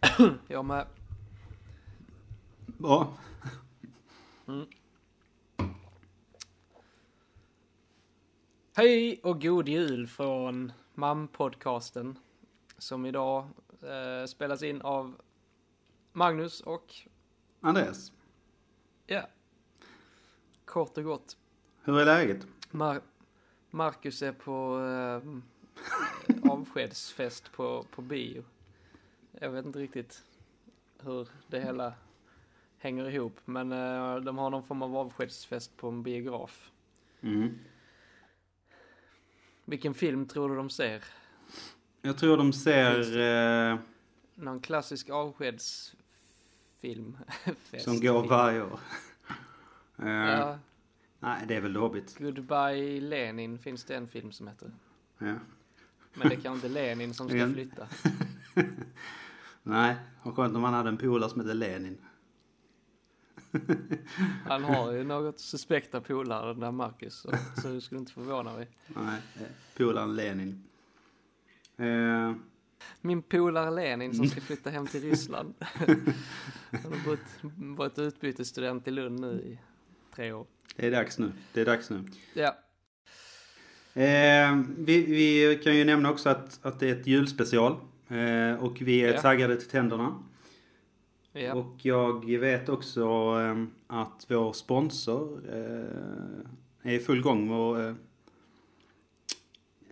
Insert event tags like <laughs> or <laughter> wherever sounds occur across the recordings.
<clears throat> Jag med. Bra. Hej och god jul från MAM-podcasten. Som idag eh, spelas in av Magnus och, Andreas, ja, kort och gott. hur är läget? Mar- Marcus är på eh, avskedsfest på, på bio. Jag vet inte riktigt hur det hela hänger ihop. Men eh, de har någon form av avskedsfest på en biograf. Mm. Vilken film tror du de ser? Jag tror de ser eh, Någon klassisk avskedsfilm? <laughs> Fest, som går varje år. <laughs> Eh, Ja, Nej, det är väl Hobbit. Goodbye Lenin finns det en film som heter. Ja. Men det kan inte Lenin som ska <laughs> flytta. Nej, vad skönt om man hade en polare som heter Lenin. <laughs> Han har ju något suspekta polare den där Marcus. Så, så det skulle inte förvåna mig. Nej, eh, polaren Lenin. Eh, Min polare Lenin som ska flytta hem till Ryssland. <laughs> Han har bott, varit utbytesstudent i Lund nu i tre år. det är dags nu. Det är dags nu. Ja, Eh, vi, vi kan ju nämna också att, att det är ett julspecial. Eh, och vi är Ja. taggade till tänderna. ja. Och jag vet också eh, att vår sponsor eh, är i full gång med, eh,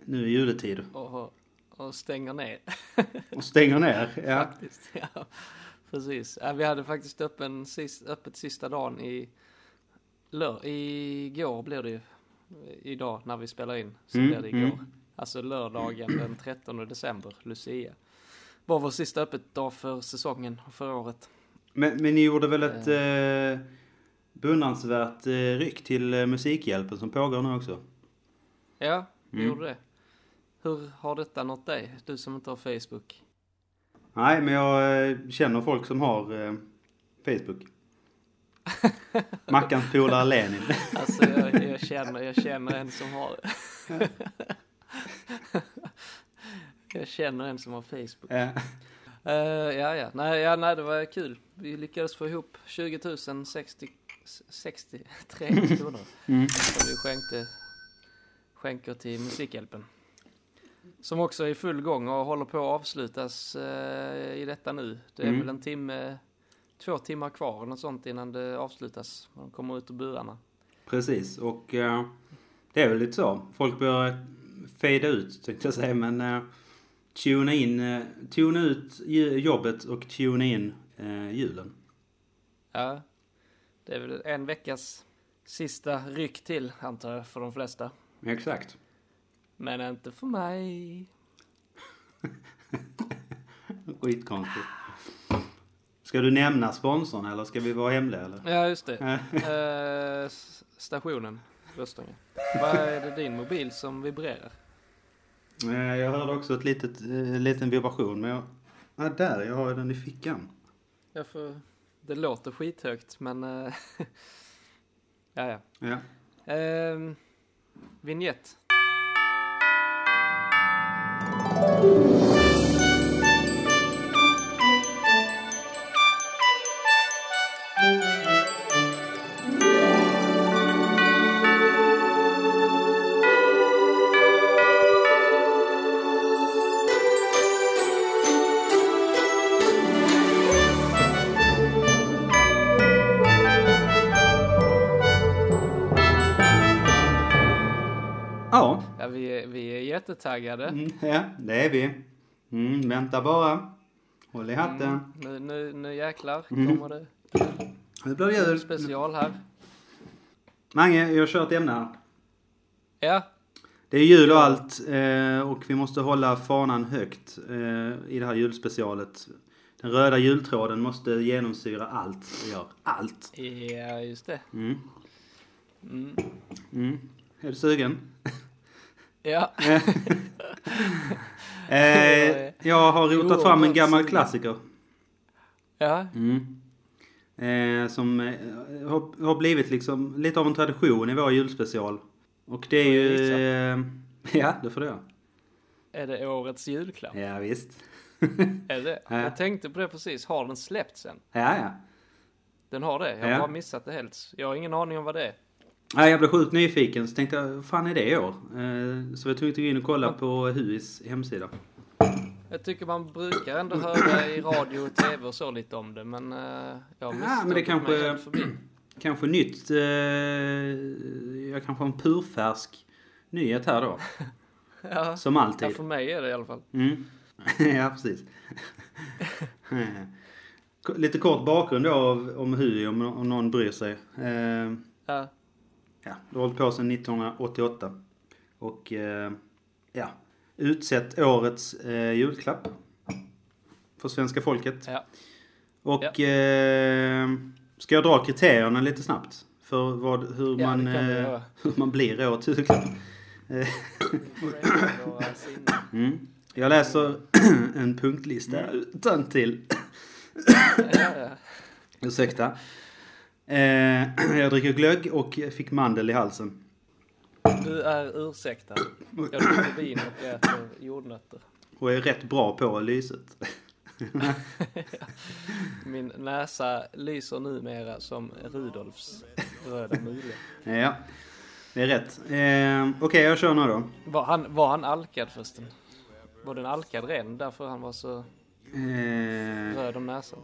nu i juletid. Och, och stänger ner. Och stänger ner. <laughs> Ja. Faktiskt. Ja, precis. Ja, vi hade faktiskt öppen, sis, öppet sista dagen i lör, igår blir det ju. Idag när vi spelar in så Mm, blir det igår. mm. Alltså lördagen den 13 december, Lucia. Var vår sista öppet dag för säsongen förra året. Men, men ni gjorde väl ett eh, beundransvärt eh, ryck till eh, Musikhjälpen som pågår nu också? Ja, vi Mm. gjorde det. Hur har detta nått dig? Du som inte har Facebook. Nej, men jag eh, känner folk som har eh, Facebook. <laughs> Mackans polare Lenin. Alltså jag, jag, känner, jag känner en som har <laughs> Jag känner en som har Facebook. Eh, Eh, ja, ja. Nej, ja, nej, det var kul. Vi lyckades få ihop 20 000 60, 63 kronor. mm. Som vi skänkte, skänker till Musikhjälpen. Som också är i full gång och håller på att avslutas eh, i detta nu. Det är Mm. väl en timme, två timmar kvar eller något sånt innan det avslutas. Man kommer ut ur burarna. Precis, och eh, det är väl lite så. Folk börjar fejda ut, tänkte jag säga, men tuna in, eh, tuna ut jobbet och tuna in eh, julen. Ja, det är väl en veckas sista ryck till antar jag för de flesta. Exakt. Men inte för mig. <laughs> Skitkonstigt. Ska du nämna sponsorn eller ska vi vara hemliga eller? Ja, just det. <laughs> Eh, Eh, stationen, Röstånga. Vad är det din mobil som vibrerar? Eh, Jag hörde också ett litet, eh, liten vibration men jag... Ah, där, jag har den i fickan. Jag får, det låter skithögt men... Eh, <laughs> ja, ja. Ja. Eh, vignett. Jättetaggade. mm, ja, det är vi. Mm, vänta bara. Håll i hatten. Mm, nu, nu, nu jäklar Mm. kommer det Nu blir det jul. special här. Mange, jag kör ett ämne här. Ja, Det är jul och allt eh, och vi måste hålla fanan högt eh, i det här julspecialet. Den röda jultråden måste genomsyra allt vi gör. Allt. ja just det. Mm. Mm. Mm. Är du sugen? Ja, <laughs> Eh, jag har rotat fram en gammal klassiker. ja, Mm. Eh, som eh, har, har blivit liksom lite av en tradition i vår julspecial. Och det är ju... Eh, <laughs> ja, det får du göra. är det årets julklapp? Ja, visst. <laughs> Är det? Ja. Jag tänkte på det precis. Har den släppts än? Ja, ja. Den har det? Jag har Ja. bara missat det helt. Jag har ingen aning om vad det är. Nej, jag blev sjukt nyfiken så tänkte jag, vad fan är det i år? Eh, Så jag tog in och kolla på HUIs hemsida. Jag tycker man brukar ändå höra i radio och tv och så lite om det, men uh, jag har Ja, men det kanske- förbi. Kanske nytt, eh, jag kanske har en purfärsk nyhet här då. <laughs> Ja, Som ja, alltid. för mig är det i alla fall. Mm. <laughs> ja, precis. <laughs> Lite kort bakgrund då om HUI om, om någon bryr sig. Eh, Ja, ja, det har hållit på sedan 1988. Och eh, ja, utsett årets eh, julklapp. För svenska folket. ja. Och eh, ska jag dra kriterierna lite snabbt? För vad, hur, Ja, man, du eh, hur man blir årets julklapp. <laughs> Mm. Jag läser en punktlista utan till. ja, ja. Ursäkta. Eh, <clears throat> jag dricker glögg och fick mandel i halsen. Du är ursäktad. <clears throat> Jag dricker vin och äter jordnötter. Och är rätt bra på lyset. <laughs> Min näsa lyser numera som Rudolfs röda mule. Ja, det är rätt. Eh, Okej, jag kör nu då. Var han, var han alkad förresten? Var det en alkad ren därför han var så Eh, röd om näsan?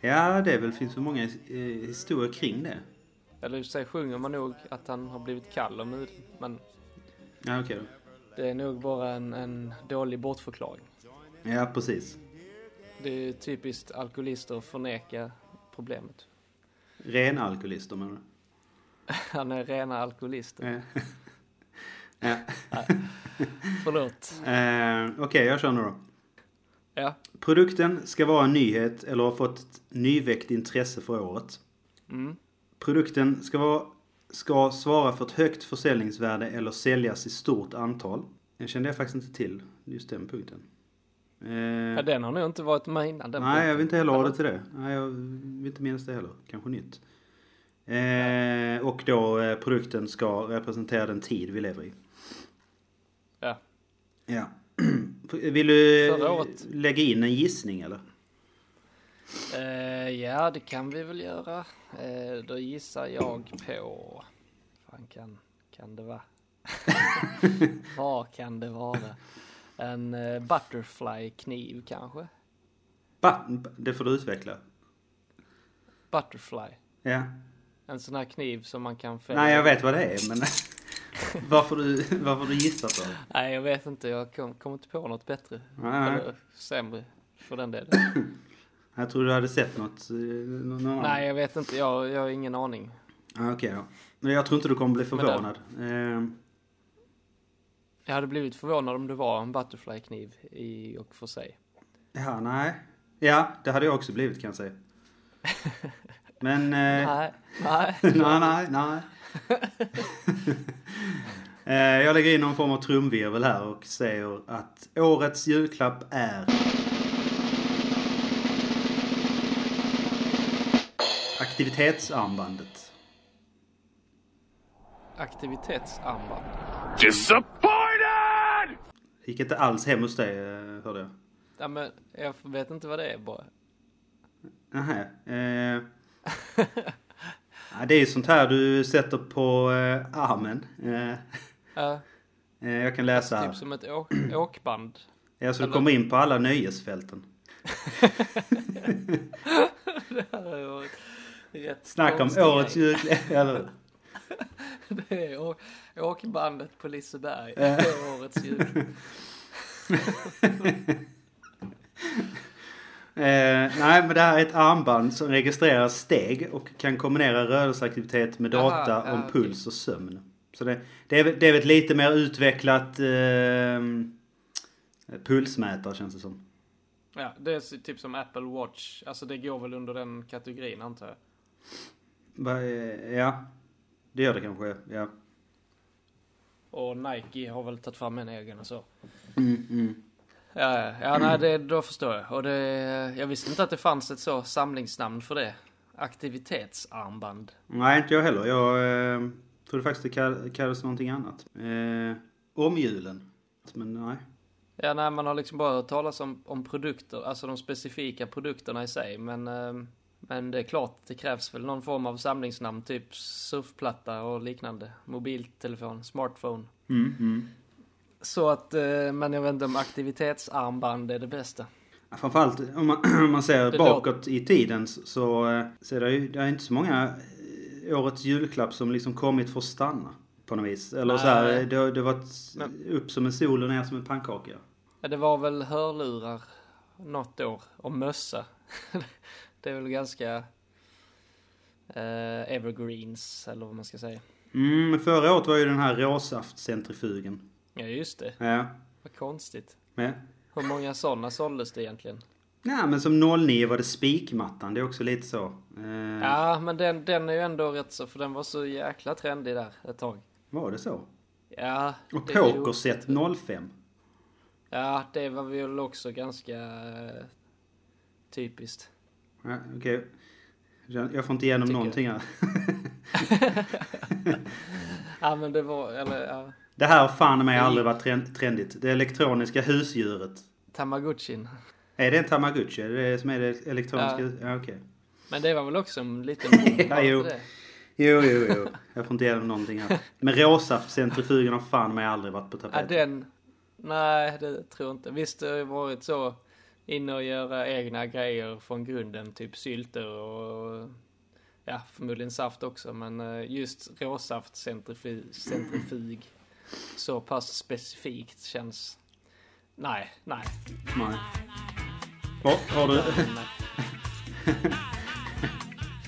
Ja, det är väl, finns väl många eh, historier kring det. Eller i sig sjunger man nog att han har blivit kall om mulen. Men Ja, okej då. det är nog bara en, en dålig bortförklaring. Ja, precis. Det är typiskt alkoholister att förneka problemet. Renalkoholister menar du? <laughs> Han är rena alkoholister. <laughs> Eh. <laughs> ja. Förlåt. Eh, Okej, jag kör nu då. Ja. Produkten ska vara en nyhet eller ha fått ett nyväckt intresse för året. Mm. Produkten ska, vara, ska svara för ett högt försäljningsvärde eller säljas i stort antal. Jag kände jag faktiskt inte till just den punkten. Eh, Ja, den har nog inte varit med innan. Den nej, jag punkten. vill inte heller ha det till det. Nej, jag vill inte minnas det heller. Kanske nytt. Eh, och då eh, produkten ska representera den tid vi lever i. Ja. Ja. <clears throat> Vill du lägga in en gissning eller? Eh, ja, det kan vi väl göra. Eh, då gissar jag på... fan kan, kan det vara? <laughs> Vad kan det vara? En eh, butterfly-kniv kanske? Ba, det får du utveckla. Butterfly. Ja. En sån här kniv som man kan fälla. Nej, jag vet vad det är, men <laughs> varför du, varför du gissar så? Nej, jag vet inte. Jag kom, kom inte på något bättre. Nej. Eller sämre för den delen. <clears throat> Jag tror du hade sett något. eh, Någon. Nej, jag vet inte. Jag, jag har ingen aning. Ah, Okej då. Men jag tror inte du kommer bli förvånad. Eh, Jag hade blivit förvånad om det var en butterfly-kniv i och för sig. ja, nej. Ja, det hade jag också blivit kan jag säga. <laughs> Men... Eh, Nej, nej. <laughs> nej, nej, nej. <laughs> Eh, jag lägger in någon form av trumvirvel här och säger att årets julklapp är... Aktivitetsarmbandet. Aktivitetsarmband. Disappointed! Gick inte alls hem hos dig, eh, hörde jag. Ja, men jag vet inte vad det är bara. Nähä. Eh, <laughs> ja, det är ju sånt här du sätter på eh, armen. Eh, Ja, eh, jag kan läsa här. typ som ett åk åkband. Ja, så du kommer in på alla nöjesfälten. <laughs> Det är ju rätt Snacka om årets julklapp. <laughs> Eller? <laughs> Det är åkbandet på Liseberg. Årets jul. Eh, nej, men det här är ett armband som registrerar steg och kan kombinera rörelseaktivitet med data Aha, om okej. puls och sömn. Så det, det, är, det är ett lite mer utvecklat eh, pulsmätare känns det som. Ja, det är typ som Apple Watch. Alltså det går väl under den kategorin antar jag. Eh, Ja, det gör det kanske. Ja. Och Nike har väl tagit fram en egen och så. Mm, mm. Ja, ja, ja nej, det, då förstår jag. Och det, jag visste inte att det fanns ett så samlingsnamn för det. Aktivitetsarmband. Nej, inte jag heller. Jag eh, trodde faktiskt det kall- kallades någonting annat. Eh, omhjulen. Men nej. Ja, nej, man har liksom bara hört talas om, om produkter, alltså de specifika produkterna i sig. Men, eh, men det är klart, det krävs väl någon form av samlingsnamn, typ surfplatta och liknande. Mobiltelefon, smartphone. Mm, mm. Så att, eh, men jag vet inte om aktivitetsarmband är det bästa. Ja, Framförallt om man, <clears throat> om man ser Det bakåt i tiden så, så eh, så är det ju det är inte så många eh, årets julklapp som liksom kommit för att stanna. På något vis. Eller Nej. så här, det, det varit Men- upp som en sol och ner som en pannkaka. Ja, det var väl hörlurar något år och mössa. <laughs> det är väl ganska eh, evergreens eller vad man ska säga. Mm, förra året var ju den här råsaftcentrifugen. Ja, just det. Ja. Vad konstigt. Med. Hur många sådana såldes det egentligen? Nej, men som 09 var det spikmattan. Det är också lite så. Eh, Ja, men den, den är ju ändå rätt så, för den var så jäkla trendig där ett tag. Var det så? Ja. Och pokerset 05. Ja, det var väl också ganska eh, typiskt. Ja, Okej. Jag jag får inte igenom någonting här. <laughs> <laughs> Ja, men det var, eller ja, Det här har fan mig aldrig varit trend- trendigt. Det elektroniska husdjuret. Tamagotchin. Är det en tamagotchi? Är det det som är det elektroniska? Ja. Ja, okej. Men det var väl också en liten <laughs> Ja, jo. det? Jo, jo, jo. Jag får inte igenom någonting här. Men råsaftcentrifugen har fan mig aldrig varit på Ja, tapeten. den... Nej, det tror jag inte. Visst, det har varit så inne och göra egna grejer från grunden, typ sylter och ja, förmodligen saft också, men eh, just råsaftcentrifug centrifug så pass specifikt känns... Nej, nej. Nej. Vad har du?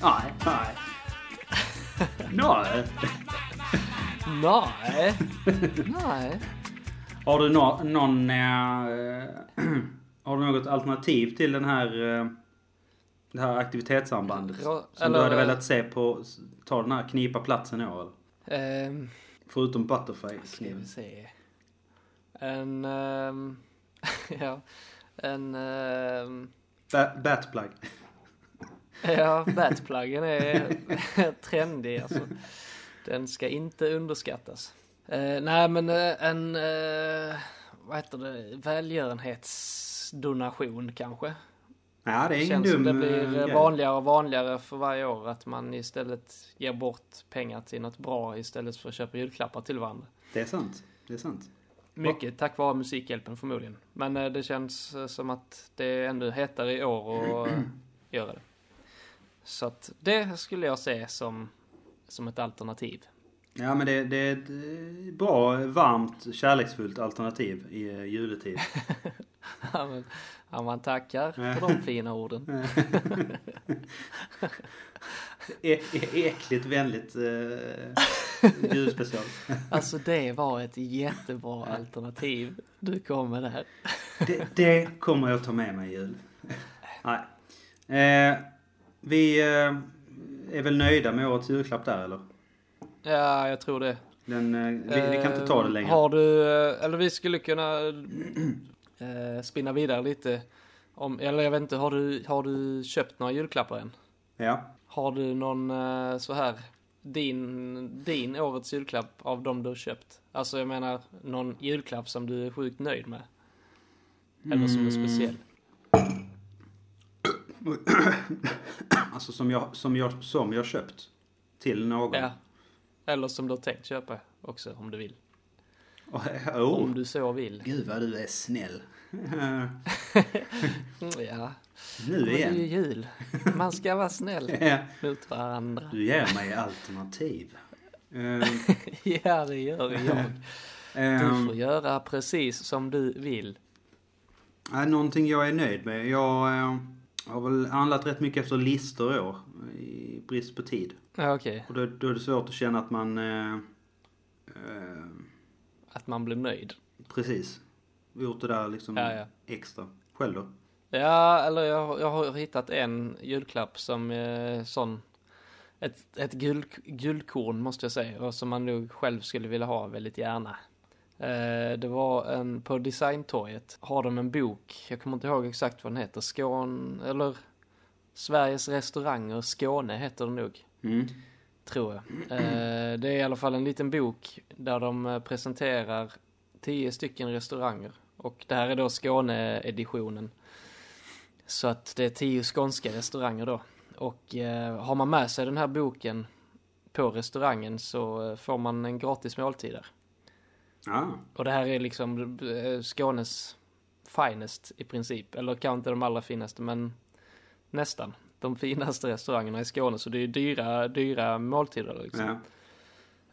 Nej, nej. <laughs> Nej. nej, <laughs> nej. Har du nå- någon... eh, <clears throat> har du något alternativ till den här... eh, det här aktivitetsarmbandet? Rå- Som eller- du hade velat se på... Ta den här knipa platsen i år eller? Förutom butterfly. ska vi se. En... ehm, <laughs> ja, en... ehm, Ba- Batplug. Ja, <laughs> batpluggen är <laughs> trendig alltså. Den ska inte underskattas. Eh, nej men eh, en, eh, vad heter det, välgörenhetsdonation kanske. Ja, det är Känns som det blir eh, vanligare och vanligare för varje år att man istället ger bort pengar till något bra istället för att köpa julklappar till varandra. Det är sant. Det är sant. Mycket tack vare Musikhjälpen förmodligen. Men eh, det känns eh, som att det är ännu hetare i år att <clears throat> göra det. Så att det skulle jag se som, som ett alternativ. Ja, men det, det är ett eh, bra, varmt, kärleksfullt alternativ i eh, juletid. <laughs> Ja, men, ja, man tackar för de <laughs> fina orden. <laughs> E- e- äckligt vänligt eh, julspecial. Alltså det var ett jättebra alternativ du kom med där. Det, det kommer jag ta med mig i jul. Nej. Eh, vi eh, är väl nöjda med årets julklapp där eller? Ja, jag tror det. Den, eh, vi, vi kan inte ta det Eh, längre. Har du, eh, eller vi skulle kunna spinna vidare lite. Om, eller jag vet inte, har du, har du köpt några julklappar än? Ja. Har du någon så här, din, din årets julklapp av de du har köpt? Alltså jag menar, någon julklapp som du är sjukt nöjd med? Eller som är Mm. speciell? <coughs> Alltså som jag, som jag, som jag köpt. Till någon. Ja. Eller som du har tänkt köpa också, om du vill. Oh. Om du så vill. Gud vad du är snäll. <laughs> Ja, nu men det är ju igen. jul. Man ska vara snäll <laughs> Ja, mot varandra. du ger mig alternativ. <laughs> Ehm, Ja, det gör jag. Du ehm, får göra precis som du vill. Någonting jag är nöjd med. Jag eh, har väl handlat rätt mycket efter listor i år. I brist på tid. Ja, okej. Och då, då är det svårt att känna att man... Eh, eh, Att man blir nöjd. precis. Gjort det där liksom Ja, ja. extra. Själv då? Ja, eller jag, har- jag har hittat en julklapp som är sån... Ett, ett guld, guldkorn måste jag säga, och som man nog själv skulle vilja ha väldigt gärna. Eh, det var en, på designtorget har de en bok, jag kommer inte ihåg exakt vad den heter, Skåne, eller Sveriges restauranger Skåne heter den nog. Mm. tror jag. Eh, det är i alla fall en liten bok där de eh, presenterar tio stycken restauranger Och det här är då Skåne-editionen. Så att det är tio skånska restauranger då. Och har man med sig den här boken på restaurangen så får man en gratis måltid där. Ja. Och det här är liksom eh, Skånes finest i princip. Eller kanske inte de allra finaste men nästan. De finaste restaurangerna i Skåne. Så det är dyra, dyra måltider liksom. ja.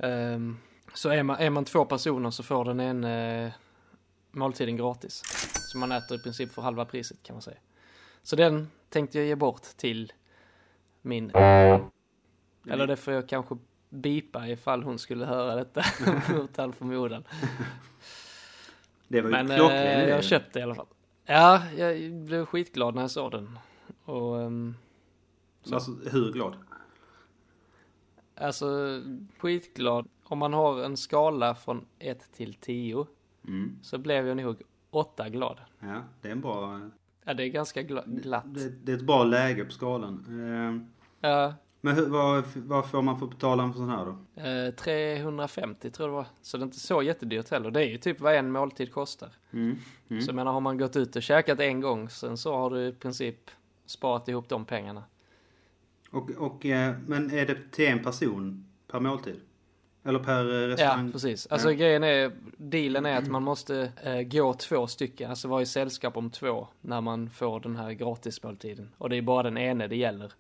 Ehm, så är man, är man två personer så får den en uh, måltiden gratis. Så man äter i princip för halva priset kan man säga. Så den tänkte jag ge bort till min... Eller det får jag kanske bipa ifall hon skulle höra detta mot all förmodan. Det var ju Men klockren eh, jag köpte i alla fall. Ja, jag blev skitglad när jag såg den. Och ehm, Alltså, hur glad? alltså skitglad. Om man har en skala från 1 till 10 Mm. så blev jag nog 8 glad. Ja, det är en bra... Ja, det är ganska gla- glatt. Det, det är ett bra läge på skalan. Eh, Ja, Men hur, vad, vad får man för betala en sån här då? eh, 350 tror jag det var. Så det är inte så jättedyrt heller. Det är ju typ vad en måltid kostar. Mm. Mm. Så jag menar, har man gått ut och käkat en gång, sen så har du i princip sparat ihop de pengarna. Och, och, eh, men är det till en person per måltid? Eller per eh, Ja, restaurang? precis. Alltså Ja. grejen är, dealen är att man måste eh, gå två stycken, alltså vara i sällskap om två när man får den här gratismåltiden. Och det är bara den ene det gäller.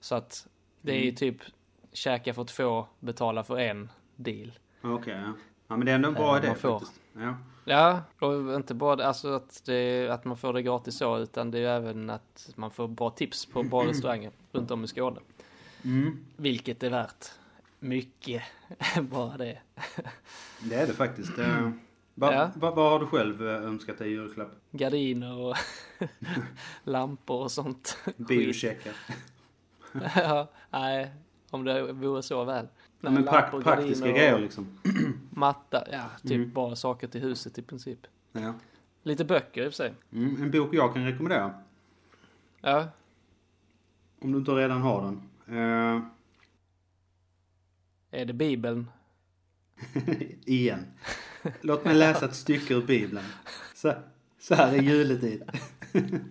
Så att det är ju Mm. typ käka för två, betala för en deal. Okej, ja. Ja men det är ändå en bra Eh, idé faktiskt. Ja. Ja, och inte bara alltså att, det, att man får det gratis så, utan det är ju även att man får bra tips på bra <clears throat> restauranger runt om i Skåne. Mm. Vilket är värt mycket, <laughs> bara det. Det är det faktiskt. Eh, vad, Ja. vad, vad har du själv eh, önskat dig i julklapp? Gardiner och <laughs> lampor och sånt. Biocheckar. <laughs> ja, nej, om det vore så väl. Nej, men prak, praktiska grejer liksom. Matta, ja, typ Mm. bara saker till huset i princip. Ja. Lite böcker i och för sig. Mm, en bok jag kan rekommendera. Ja, Om du inte redan har den. Eh, är det Bibeln? <laughs> igen. Låt mig läsa ett stycke ur Bibeln. Så, så här är juletid. <laughs>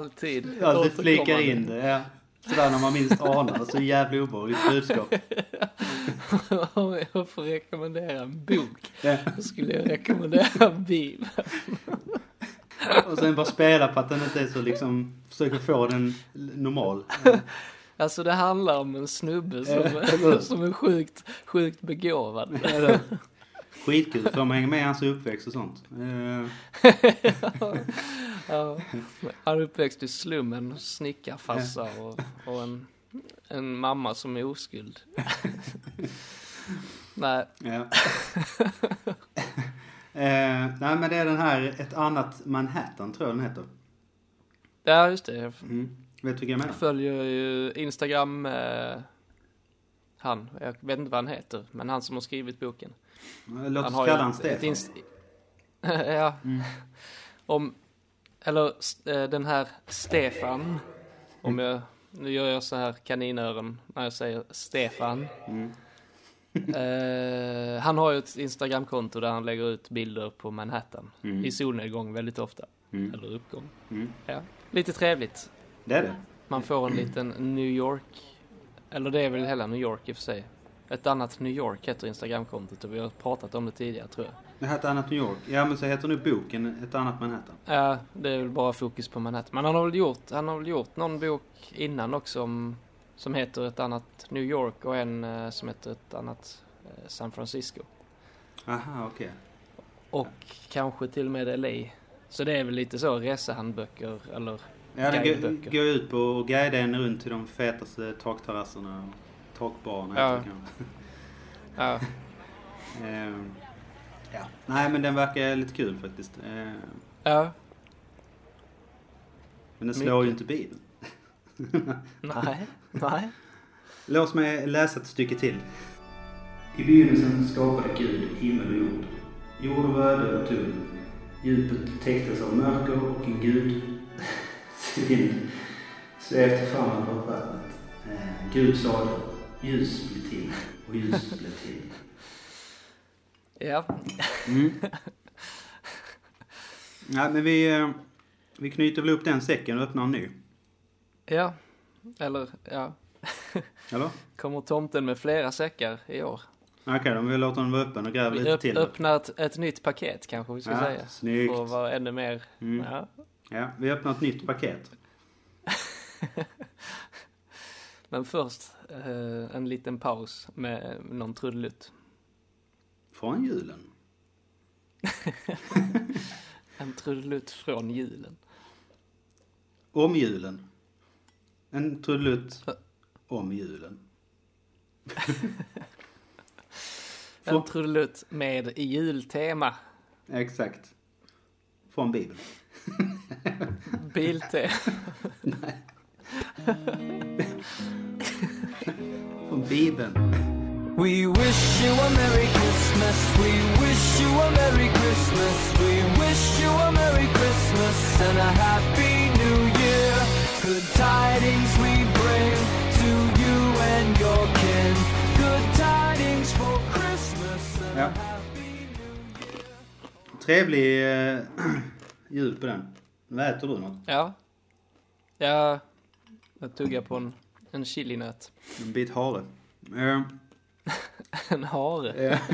Alltid. Ja, återkommande. flikar in det. Ja. Sådär när man minst anar. Så jävla obehagligt budskap. Om <laughs> jag får rekommendera en bok, Ja. skulle jag rekommendera Bibeln. Och sen bara spela på att den inte är så liksom, försöker få den normal. Alltså det handlar om en snubbe som, som är sjukt, sjukt begåvad. Skitkul, får man hänga med i hans uppväxt och sånt. Eh, <laughs> ja, han uppväxt i slummen, snickarfarsa och, och en, en mamma som är oskuld. <laughs> Nej, Ja. eh, nej men det är den här, ett annat Manhattan tror jag den heter. ja just det. Jag Mm. Vet du vilken jag menar? följer ju Instagram, eh, han, jag vet inte vad han heter, men han som har skrivit boken. Låt han oss har kalla han ett Stefan. <laughs> ja, Mm. om, eller eh, den här Stefan, om jag, nu gör jag så här kaninöron när jag säger Stefan. Mm. <laughs> Eh, han har ju ett Instagramkonto där han lägger ut bilder på Manhattan Mm. i solnedgång väldigt ofta, Mm. eller uppgång. Mm. Ja, lite trevligt. Det är det. Man får en liten New York, eller det är väl hela New York i och för sig. Ett annat New York heter Instagramkontot och vi har pratat om det tidigare tror jag. Det här är ett annat New York. Ja men så heter nu boken Ett annat Manhattan. Ja, det är väl bara fokus på Manhattan. Men han har väl gjort, han har väl gjort någon bok innan också om, som heter ett annat New York och en eh, som heter ett annat eh, San Francisco. Aha, okej. Och kanske till och med LA. Så det är väl lite så resehandböcker eller Ja, det Guideböcker. går ut på att guida en runt till de fetaste takterrasserna och takbarerna. Ja. ja, <laughs> Ehm, ja. Nej men den verkar lite kul faktiskt. Ehm, ja, men den slår ju Mycket. inte Bibeln. <laughs> nej, nej. Låt mig läsa ett stycke till. I begynnelsen skapade Gud himmel och jord. Jorden var öde och tom. Djupet täcktes av mörker och en gud <laughs> vind svepte fram över vattnet. Eh, Gud sade, ljus blir till och ljus <laughs> blev till. Ja, Mm. <laughs> Nej, men vi, eh, vi knyter väl upp den säcken och öppnar en ny. ja. Eller, ja. <laughs> Eller? Kommer tomten med flera säckar i år? Okej, då vi låter den vara öppen och gräver Vi lite öpp, till. då. öppnar ett, ett nytt paket kanske vi ska Ja, säga. snyggt. För att vara ännu mer, Mm. ja. Ja, vi öppnar ett nytt paket. Men först eh, en liten paus med någon trudelutt. Från julen. <laughs> En trudelutt från julen. Om julen. En trudelutt om julen. <laughs> En trudelutt med jultema. exakt. Från Bibeln. Biltema. <laughs> Från Bibeln. We wish you a Merry Christmas. We wish you a Merry Christmas. We wish you a Merry Christmas and a Happy New Year. Good tidings we bring to you and your kin. Good tidings for Christmas and Ja. a Happy New Year. Trevlig eh, <clears throat> jul på den. Vad äter du något? Ja. Ja, jag tuggar på en, en chilinöt. En bit hare. Eh, <laughs> En hare. eh, <laughs>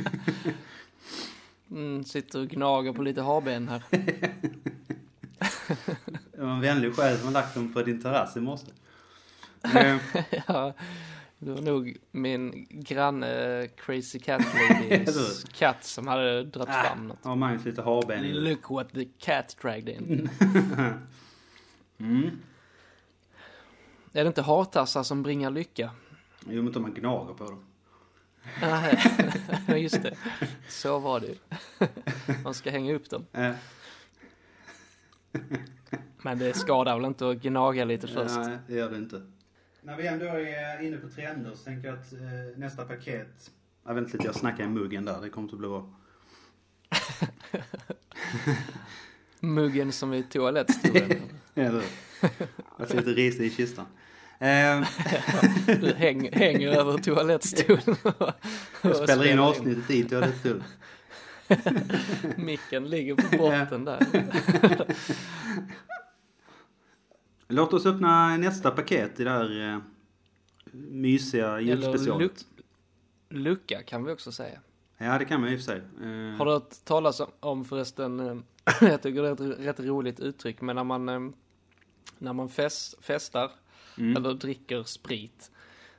Mm, sitter och gnager på lite harben här. <laughs> det var en vänlig själ som har lagt dem på din terrass i morse. Eh, ja, det var nog min granne Crazy Cat Ladies katt som hade dragit fram något. har Magnus lite harben i det. Look what the cat dragged in. Mm. Är det inte hartassar som bringar lycka? Jo, men inte om man gnager på dem. Nej, <laughs> just det. Så var det ju. <laughs> Man ska hänga upp dem. Men det skadar väl inte att gnaga lite först. Nej, det gör det inte. När vi ändå är inne på trender så tänker jag att eh, nästa paket... Jag vet inte lite, jag snackar i muggen där. Det kommer att bli bra. <laughs> Muggen som i toalettstolen. Eller hur? Jag ser lite risig i kistan. Eh, <laughs> Du häng, hänger över toalettstolen. jag spelar in avsnittet i toalettstolen. <laughs> Micken ligger på botten där. <laughs> Låt oss öppna nästa paket i det här eh, mysiga julspecialet. luck, lucka kan vi också säga. Ja, det kan man ju för sig. Eh, Har du hört talas om, om förresten, eh, jag tycker det är ett rätt roligt uttryck, men när man, eh, när man fest, festar mm. eller dricker sprit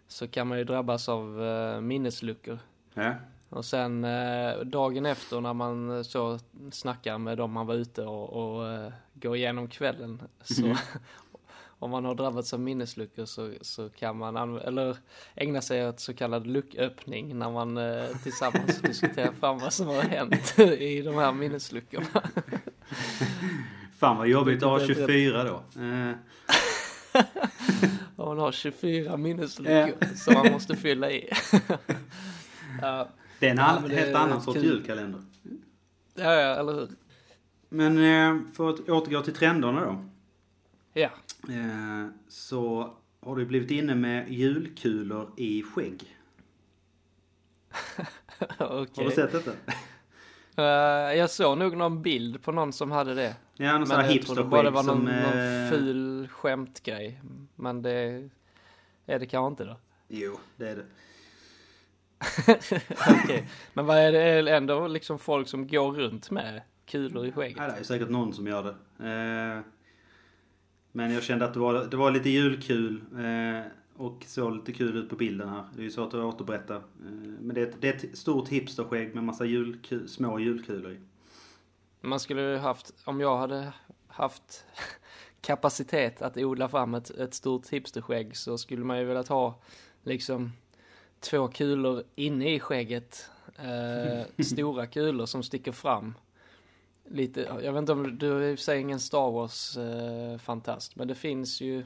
så kan man ju drabbas av eh, minnesluckor. Ja. Och sen eh, dagen efter när man eh, så snackar med dem man var ute och, och eh, går igenom kvällen så Mhm. <laughs> om man har drabbats av minnesluckor så, så kan man eller ägna sig åt så kallad lucköppning när man eh, tillsammans <laughs> diskuterar fram vad som har hänt i de här minnesluckorna. Fan vad jobbigt att ha Det är rätt. 24 då. <laughs> Om man har 24 minnesluckor som man måste fylla i. <laughs> ja, det är en Ja, all, är helt annan sorts julkalender. ja, ja, eller hur? Men eh, för att återgå till trenderna då. Ja, Eh, så har du blivit inne med julkulor i skägg. <laughs> okej. Har du sett detta? Eh, jag såg nog någon bild på någon som hade det. Ja, någon sån här jag trodde bara det var någon, som... någon eh, ful skämtgrej. Men det är det kanske inte då. Jo, det är det. <laughs> Okej. Men vad är det är ändå liksom folk som går runt med kulor i Ja, skägget? det är säkert någon som gör det. Eh, men jag kände att det var, det var lite julkul. Eh, och såg lite kul ut på bilden här. Det är ju svårt att återberätta. Men det är, ett, det är ett stort hipsterskägg med massa julkul, små julkulor i. Man skulle haft, om jag hade haft <laughs> kapacitet att odla fram ett, ett stort hipsterskägg så skulle man ju velat ha liksom två kulor inne i skägget. Eh, <laughs> stora kulor som sticker fram. Lite, jag vet inte om du är i och för sig ingen Star Wars-fantast, men det finns ju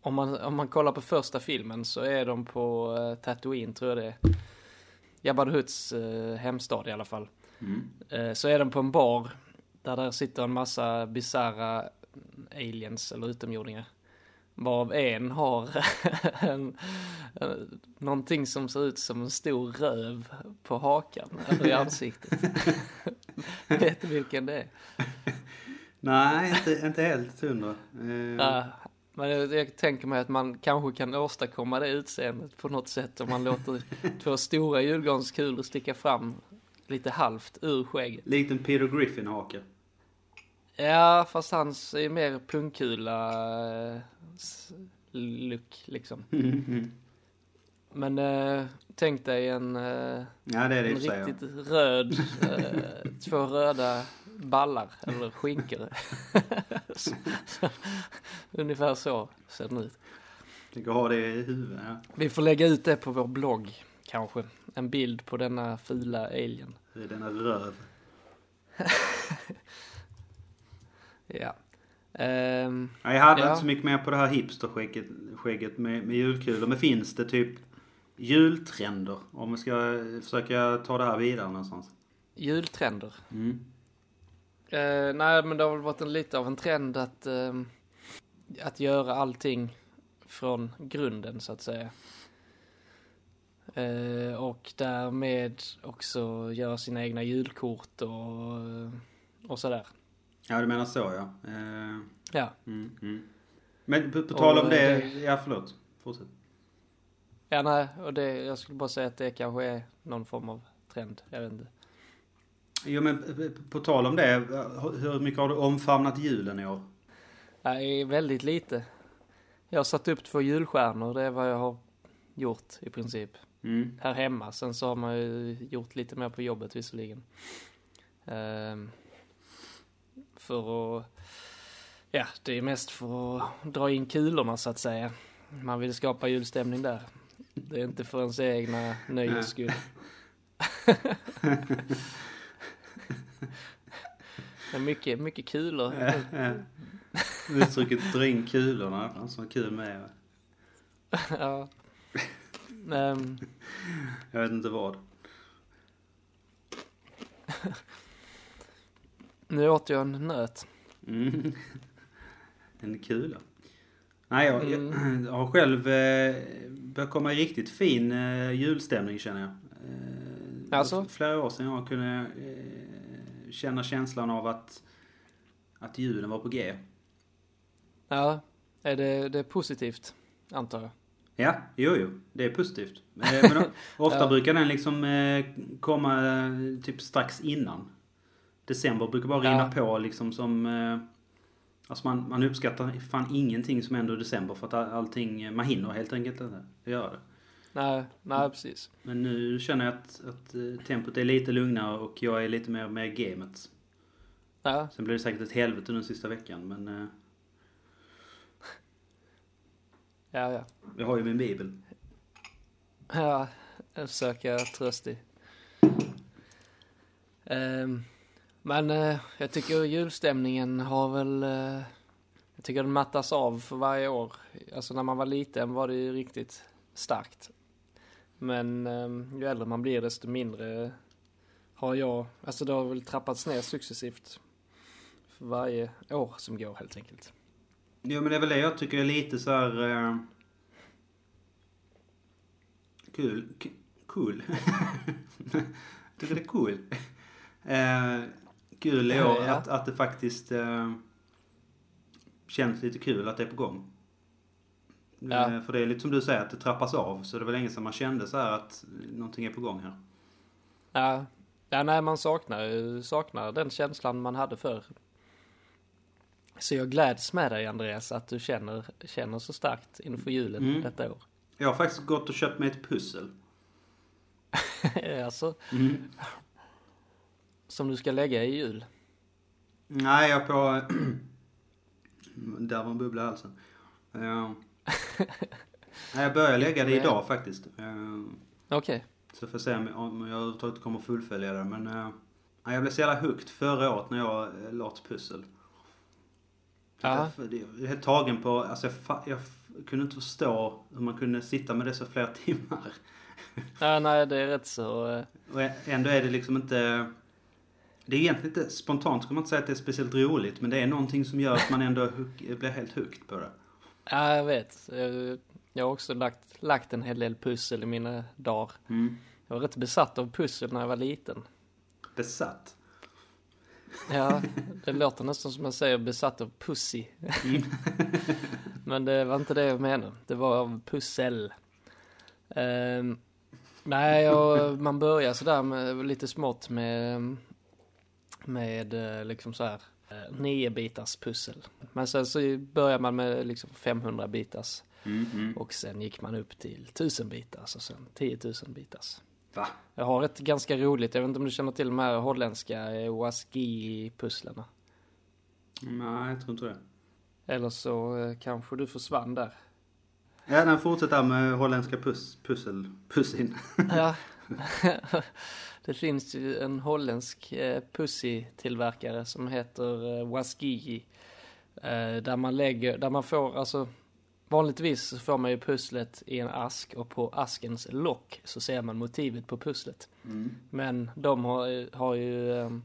om man, om man kollar på första filmen så är de på eh, Tatooine tror jag det är. Jabba the Hutts eh, hemstad i alla fall. Mm. Eh, så är den på en bar där där sitter en massa bisarra aliens eller utomjordingar. Varav en har <laughs> en, en, någonting som ser ut som en stor röv på hakan, eller i ansiktet. <laughs> Vet du vilken det är? <laughs> Nej, inte, inte helt hundra. Eh, Ja, men jag, jag tänker mig att man kanske kan åstadkomma det utseendet på något sätt om man låter två stora julgranskulor sticka fram lite halvt ur skägget. Likt en Peter Griffin-hake. Ja, fast hans är mer pungkula eh, look liksom. <laughs> Men eh, tänk dig en, eh, Ja, det det en riktigt röd, eh, <laughs> två röda ballar eller skinkor. Så- <laughs> så- Ungefär så ser den ut. Tänker ha det i huvudet. Ja. Vi får lägga ut det på vår blogg kanske. En bild på denna fula alien. Är denna röv. <laughs> Ja. Ja, jag hade Ja. inte så mycket mer på det här hipsterskägget skägget med, med julkulor. Men finns det typ jultrender? Om vi ska försöka ta det här vidare någonstans. jultrender. Mm. Eh, nej, men det har väl varit en, lite av en trend att, ehm, att göra allting från grunden så att säga. Eh, och därmed också göra sina egna julkort och, och sådär. Ja, du menar så ja. Eh, Ja. mm, mm. Men på, på tal om Och, det. eh, Ja, förlåt. Fortsätt. Ja, nej, och det, jag skulle bara säga att det kanske är någon form av trend. Jag vet inte. Jo, men på, på tal om det. Hur mycket har du omfamnat julen i år? Nej, väldigt lite. Jag har satt upp två julstjärnor, det är vad jag har gjort i princip. Mm. Här hemma, sen så har man ju gjort lite mer på jobbet visserligen. Ehm, för att, ja, det är mest för att dra in kulorna så att säga. Man vill skapa julstämning där. Det är inte för ens egna nöjes skull. <laughs> Det är mycket, mycket kulor. Uttrycket dra in kulorna. Som var kul med. <laughs> ja. Ehm, Jag vet inte vad. <laughs> nu åt jag en nöt. Mm. <laughs> En kula. Nej, jag, Mm. <clears throat> jag har själv eh, börjat komma i riktigt fin eh, julstämning känner jag. Eh, Alltså? Flera år sedan jag kunde eh, känna känslan av att, att julen var på G. Ja, är det, det är positivt, antar jag. Ja, jo, jo. Det är positivt. Eh, men <laughs> ofta Ja. brukar den liksom eh, komma eh, typ strax innan. December brukar bara rinna Ja. på liksom som... Alltså man, man uppskattar fan ingenting som händer i december för att all- allting... Man hinner helt enkelt inte göra det. Nej, nej precis. Men nu känner jag att, att tempot är lite lugnare och jag är lite mer med gamet. Ja, Sen blir det säkert ett helvete den sista veckan men... Eh, ja, ja. jag har ju min bibel. Ja, jag försöker tröst i. Ehm, men eh, jag tycker julstämningen har väl... eh, jag tycker den mattas av för varje år. Alltså när man var liten var det ju riktigt starkt. Men ehm, ju äldre man blir desto mindre har jag... Alltså det har väl trappats ner successivt. För varje år som går helt enkelt. Jo men det är väl det jag tycker är lite så här... Eh, kul. K- <laughs> jag tycker det är cool. Eh, kul i år Ja. att, att det faktiskt eh, känns lite kul att det är på gång. Ja. Eh, för det är lite som du säger att det trappas av. Så det var länge sedan man kände så här att någonting är på gång här. Ja, ja nej man saknar, saknar den känslan man hade förr. Så jag gläds med dig Andreas att du känner, känner så starkt inför julen Mm. detta år. Jag har faktiskt gått och köpt mig ett pussel. <laughs> alltså, Mm. som du ska lägga i jul. Nej, jag på... <clears throat> Där var en bubbla i halsen. Ja. <laughs> Nej, jag börjar lägga det idag faktiskt. Eh, Okej. Så får jag se om, jag överhuvudtaget kommer fullfölja det. Men eh, jag blev så jävla hooked förra året när jag eh, la ett pussel. Ja. Jag, är helt tagen på, alltså jag, jag kunde inte förstå hur man kunde sitta med det så flera <laughs> timmar. Ja, nej det är rätt så... eh, Och ändå är det liksom inte... Det är egentligen inte, spontant skulle man inte säga att det är speciellt roligt, men det är någonting som gör att man ändå hook, blir helt hooked på det. Ja, jag vet. Jag har också lagt, lagt en hel del pussel i mina dagar. Mm. Jag var rätt besatt av pussel när jag var liten. Besatt. Ja, det låter nästan som man säger besatt av pussy. <laughs> Men det var inte det jag menade. Det var av pussel. Ehm, nej, jag, man börjar sådär med lite smått med, med eh, liksom så här eh, nio bitars pussel. Men sen så börjar man med liksom 500 bitars Mm, mm. och sen gick man upp till 1000 bitars och sen 10 000 bitars. Va? Jag har ett ganska roligt, jag vet inte om du känner till de här holländska eh, Waski-pusslerna. Nej, jag tror inte det. Eller så eh, kanske du försvann där. Ja, den fortsätter med holländska puss, pussel, pussin. Ja. <laughs> <laughs> det finns ju en holländsk eh, pussy-tillverkare som heter Waskigi. Där man lägger, där man får alltså Vanligtvis så får man ju pusslet i en ask och på askens lock så ser man motivet på pusslet. Mm. Men de har, har ju um,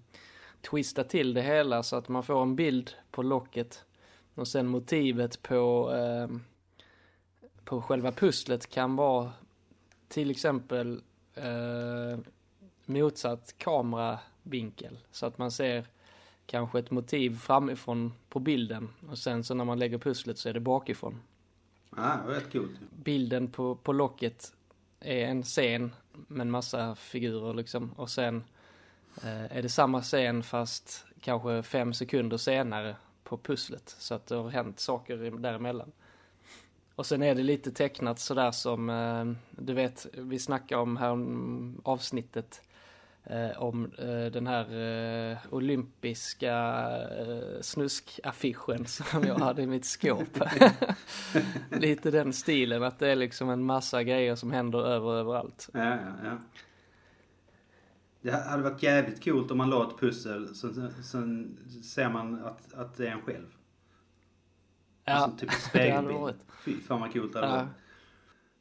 twistat till det hela så att man får en bild på locket och sen motivet på, ehm, på själva pusslet kan vara till exempel eh, motsatt kameravinkel så att man ser kanske ett motiv framifrån på bilden och sen så när man lägger pusslet så är det bakifrån. Ja, det var rätt coolt. Bilden på, på locket är en scen med en massa figurer liksom och sen eh, är det samma scen fast kanske fem sekunder senare på pusslet så att det har hänt saker däremellan. Och sen är det lite tecknat sådär som, eh, du vet, vi snackade om här om avsnittet eh, om eh, den här eh, olympiska eh, snuskaffischen som jag hade i mitt skåp. <laughs> lite den stilen, att det är liksom en massa grejer som händer över överallt. Ja, ja, ja. Det hade varit jävligt coolt om man la ett pussel, sen, sen ser man att, att det är en själv. Alltså, typ en <laughs> det hade spegelbild. varit. Fy fan vad coolt det hade Ja. varit.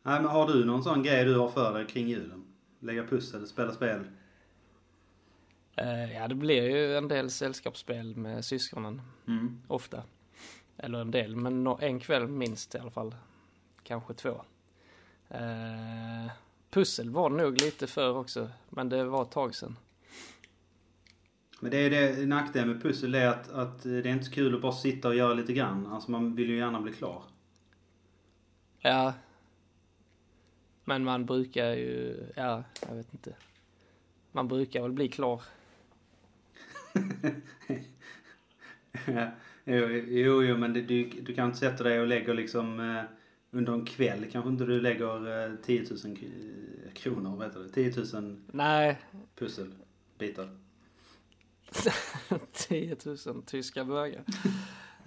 Nej, men har du någon sån grej du har för dig kring julen? Lägga pussel, spela spel? Eh, Ja, det blir ju en del sällskapsspel med syskonen, Mm. ofta. Eller en del, men en kväll minst i alla fall. Kanske två. Eh, pussel var nog lite för också, men det var ett tag sedan. Men det är det nackdelen med pussel är att, att det är inte så kul att bara sitta och göra lite grann. Alltså man vill ju gärna bli klar. Ja. Men man brukar ju, ja, jag vet inte. Man brukar väl bli klar. Ja, jo, jo, jo, men det, du, du kan inte sätta dig och lägga liksom eh, under en kväll kanske inte du lägger eh, 10 000 k- kronor, vad heter det? 10 000 Nej, pusselbitar. <laughs> 10 000 tyska bögar.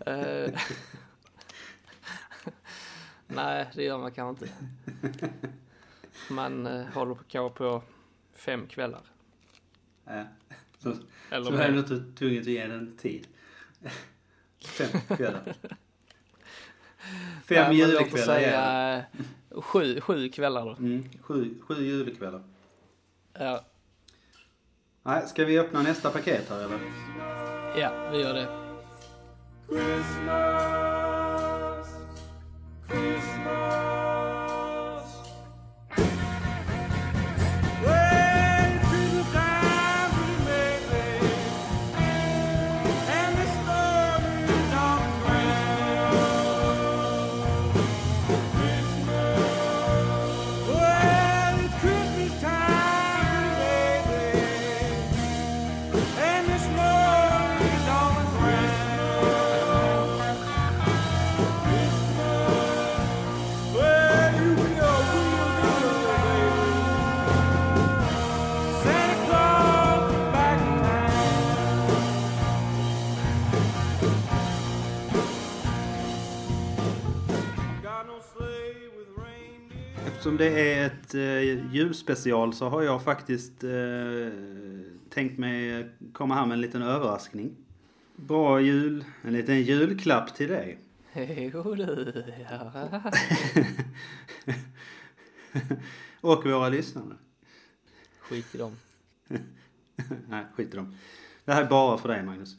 Eh, <laughs> Nej, det gör man kanske inte. Man eh, håller på på fem kvällar. Ja. Så, Eller så är du mer. inte tvungen att ge den tid. Fem kvällar. Fem Nej, julekvällar säga eh, sju, sju kvällar då. Mm, sju, sju julekvällar. Ja, Nej, ska vi öppna nästa paket här eller? ja, vi gör det. Santa Eftersom det är ett eh, julspecial så har jag faktiskt eh, tänkt mig komma här med en liten överraskning. Bra jul, en liten julklapp till dig. <laughs> Jo du, ja. <laughs> Och våra lyssnare. Skit i dem. <laughs> Nej, skit i dem. Det här är bara för dig Magnus.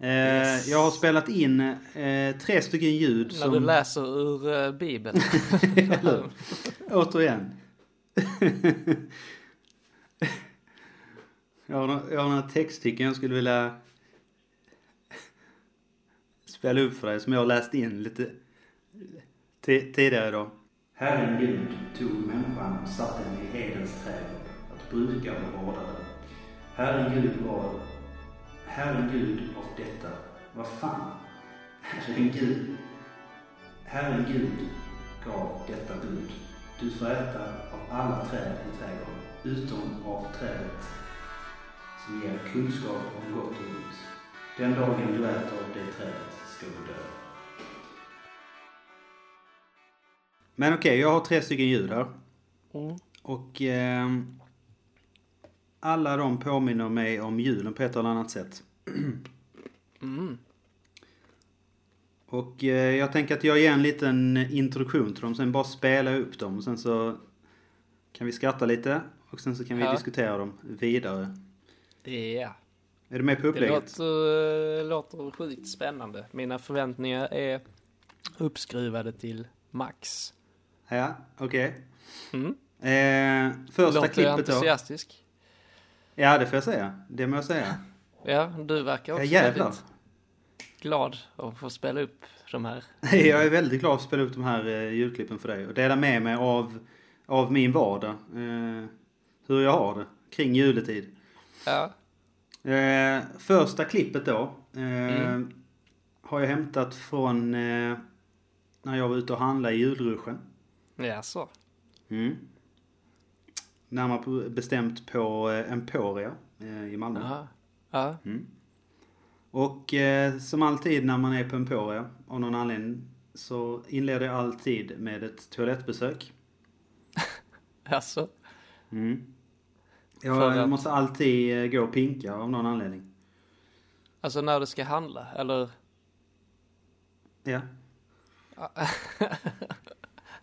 Eh, Yes. Jag har spelat in eh, tre stycken ljud När som... du läser ur uh, Bibeln. <laughs> Eller? Återigen. <laughs> jag, har, nå- jag har några textstycken jag skulle vilja spela upp för dig som jag har läst in lite ti- tidigare idag. Herren Gud tog människan och satte henne i Edens trädgård att bruka och vårda den. Herren Gud var Herren Gud av detta. Vad fan? Herren Gud Herren Gud gav detta bud. Du får äta av alla träd i trädgården, utom av trädet som ger kunskap om gott och ont. Den dagen du äter av det trädet ska du dö. Men okej, jag har tre stycken ljud här. Mm. Och ehm, alla de påminner mig om julen på ett eller annat sätt. Mm. Och eh, jag tänker att jag ger en liten introduktion till dem, sen bara spelar jag upp dem. Och sen så kan vi skratta lite och sen så kan vi Ja. diskutera dem vidare. Ja. Är du med på Det upplägget? låter, eh, låter sjukt spännande. Mina förväntningar är uppskruvade till max. Ja, okej. Mm. Eh, första låter klippet då. entusiastisk? Ja, det får jag säga. Det må jag säga. <laughs> Ja, du verkar också Ja, jävlar. väldigt glad att få spela upp de här. <laughs> Jag är väldigt glad att spela upp de här eh, ljudklippen för dig och dela med mig av, av min vardag. Eh, hur jag har det kring juletid. Ja, Eh, första klippet då. Eh, Mm. Har jag hämtat från när jag var ute och handlade i julruschen. ja så. Mm. Närmare bestämt på eh, Emporia eh, i Malmö. Jaha. Ja, Mm. Och eh, som alltid när man är på Emporia av någon anledning så inleder jag alltid med ett toalettbesök. <laughs> alltså. Mm. Jag att- måste alltid eh, gå och pinka av någon anledning. Alltså när du ska handla, eller? Ja. <laughs>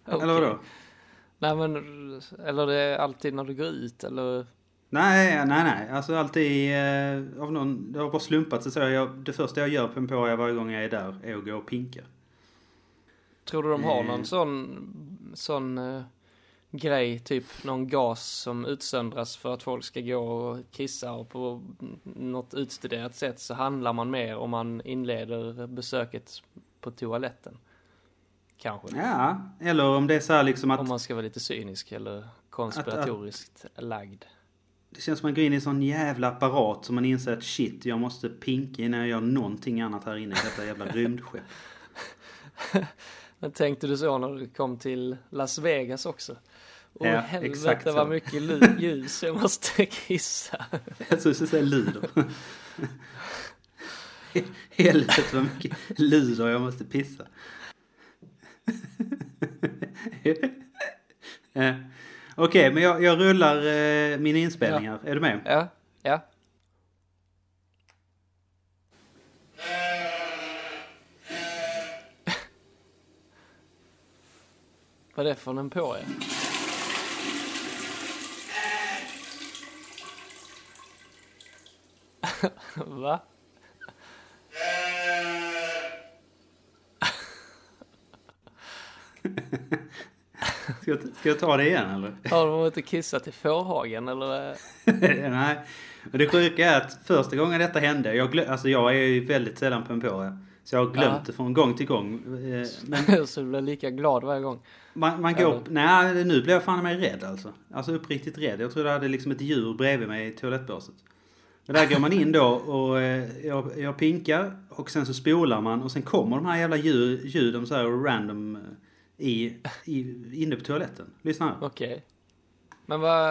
Okej. Eller vadå? Nej men, eller det är alltid när du går ut, eller? Nej, nej, nej. Alltså alltid eh, av någon, det har bara slumpat sig så. Jag, det första jag gör på Emporia varje gång jag är där är att gå och pinka. Tror du de har Eh. någon sån, sån eh, grej, typ någon gas som utsöndras för att folk ska gå och kissa och på något utstuderat sätt så handlar man mer om man inleder besöket på toaletten. Kanske. Ja, eller om det är så här liksom att Om man ska vara lite cynisk eller konspiratoriskt lagd. det känns som att man går in i en sån jävla apparat som man inser att shit, jag måste pinka innan jag gör någonting annat här inne i detta jävla rymdskepp. <laughs> Men tänkte du så när du kom till Las Vegas också? Åh Ja, helvete vad mycket <laughs> ljus, jag måste kissa. Jag tror jag säga luder. Helvete vad mycket luder jag måste pissa. Eh, <laughs> Okej, men jag, jag rullar eh, mina inspelningar. Är du med? Ja, ja. <laughs> Vad är det för en på er? <laughs> Va? <laughs> Ska jag, ska jag ta det igen eller? Har de inte kissat i fårhagen eller? <laughs> Nej. Men det sjuka är att första gången detta hände, jag, glö- alltså jag är ju väldigt sällan på. Så jag har glömt Ja. det från gång till gång. Eh, Men <laughs> Så du blir lika glad varje gång? man, man går... Nej, nu blir jag fan mig rädd alltså. Alltså uppriktigt rädd. Jag trodde jag hade liksom ett djur bredvid mig i toalettbåset. Men där går man in då och eh, jag, jag pinkar och sen så spolar man och sen kommer de här jävla ljud, ljuden så här random eh, i, i, inne på toaletten. Lyssna här. Okej. Men vad...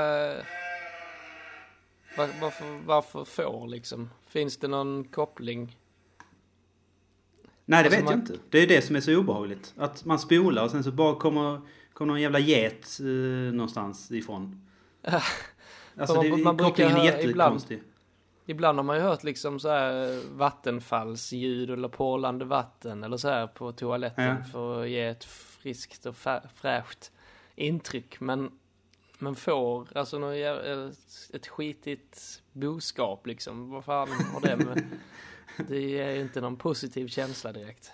var, varför, varför får liksom? Finns det någon koppling? Nej, det Alltså vet jag man- inte. Det är det som är så obehagligt. Att man spolar och sen så bara kommer, kommer någon jävla get eh, någonstans ifrån. <laughs> Alltså man- det, man kopplingen är jättekonstig. Ibland har man ju hört liksom så här vattenfallsljud eller porlande vatten eller så här på toaletten Ja. för att ge ett friskt och fräscht intryck. Men, men får alltså något, jä- ett skitigt boskap liksom. Vad fan har det med? <laughs> Det är ju inte någon positiv känsla direkt.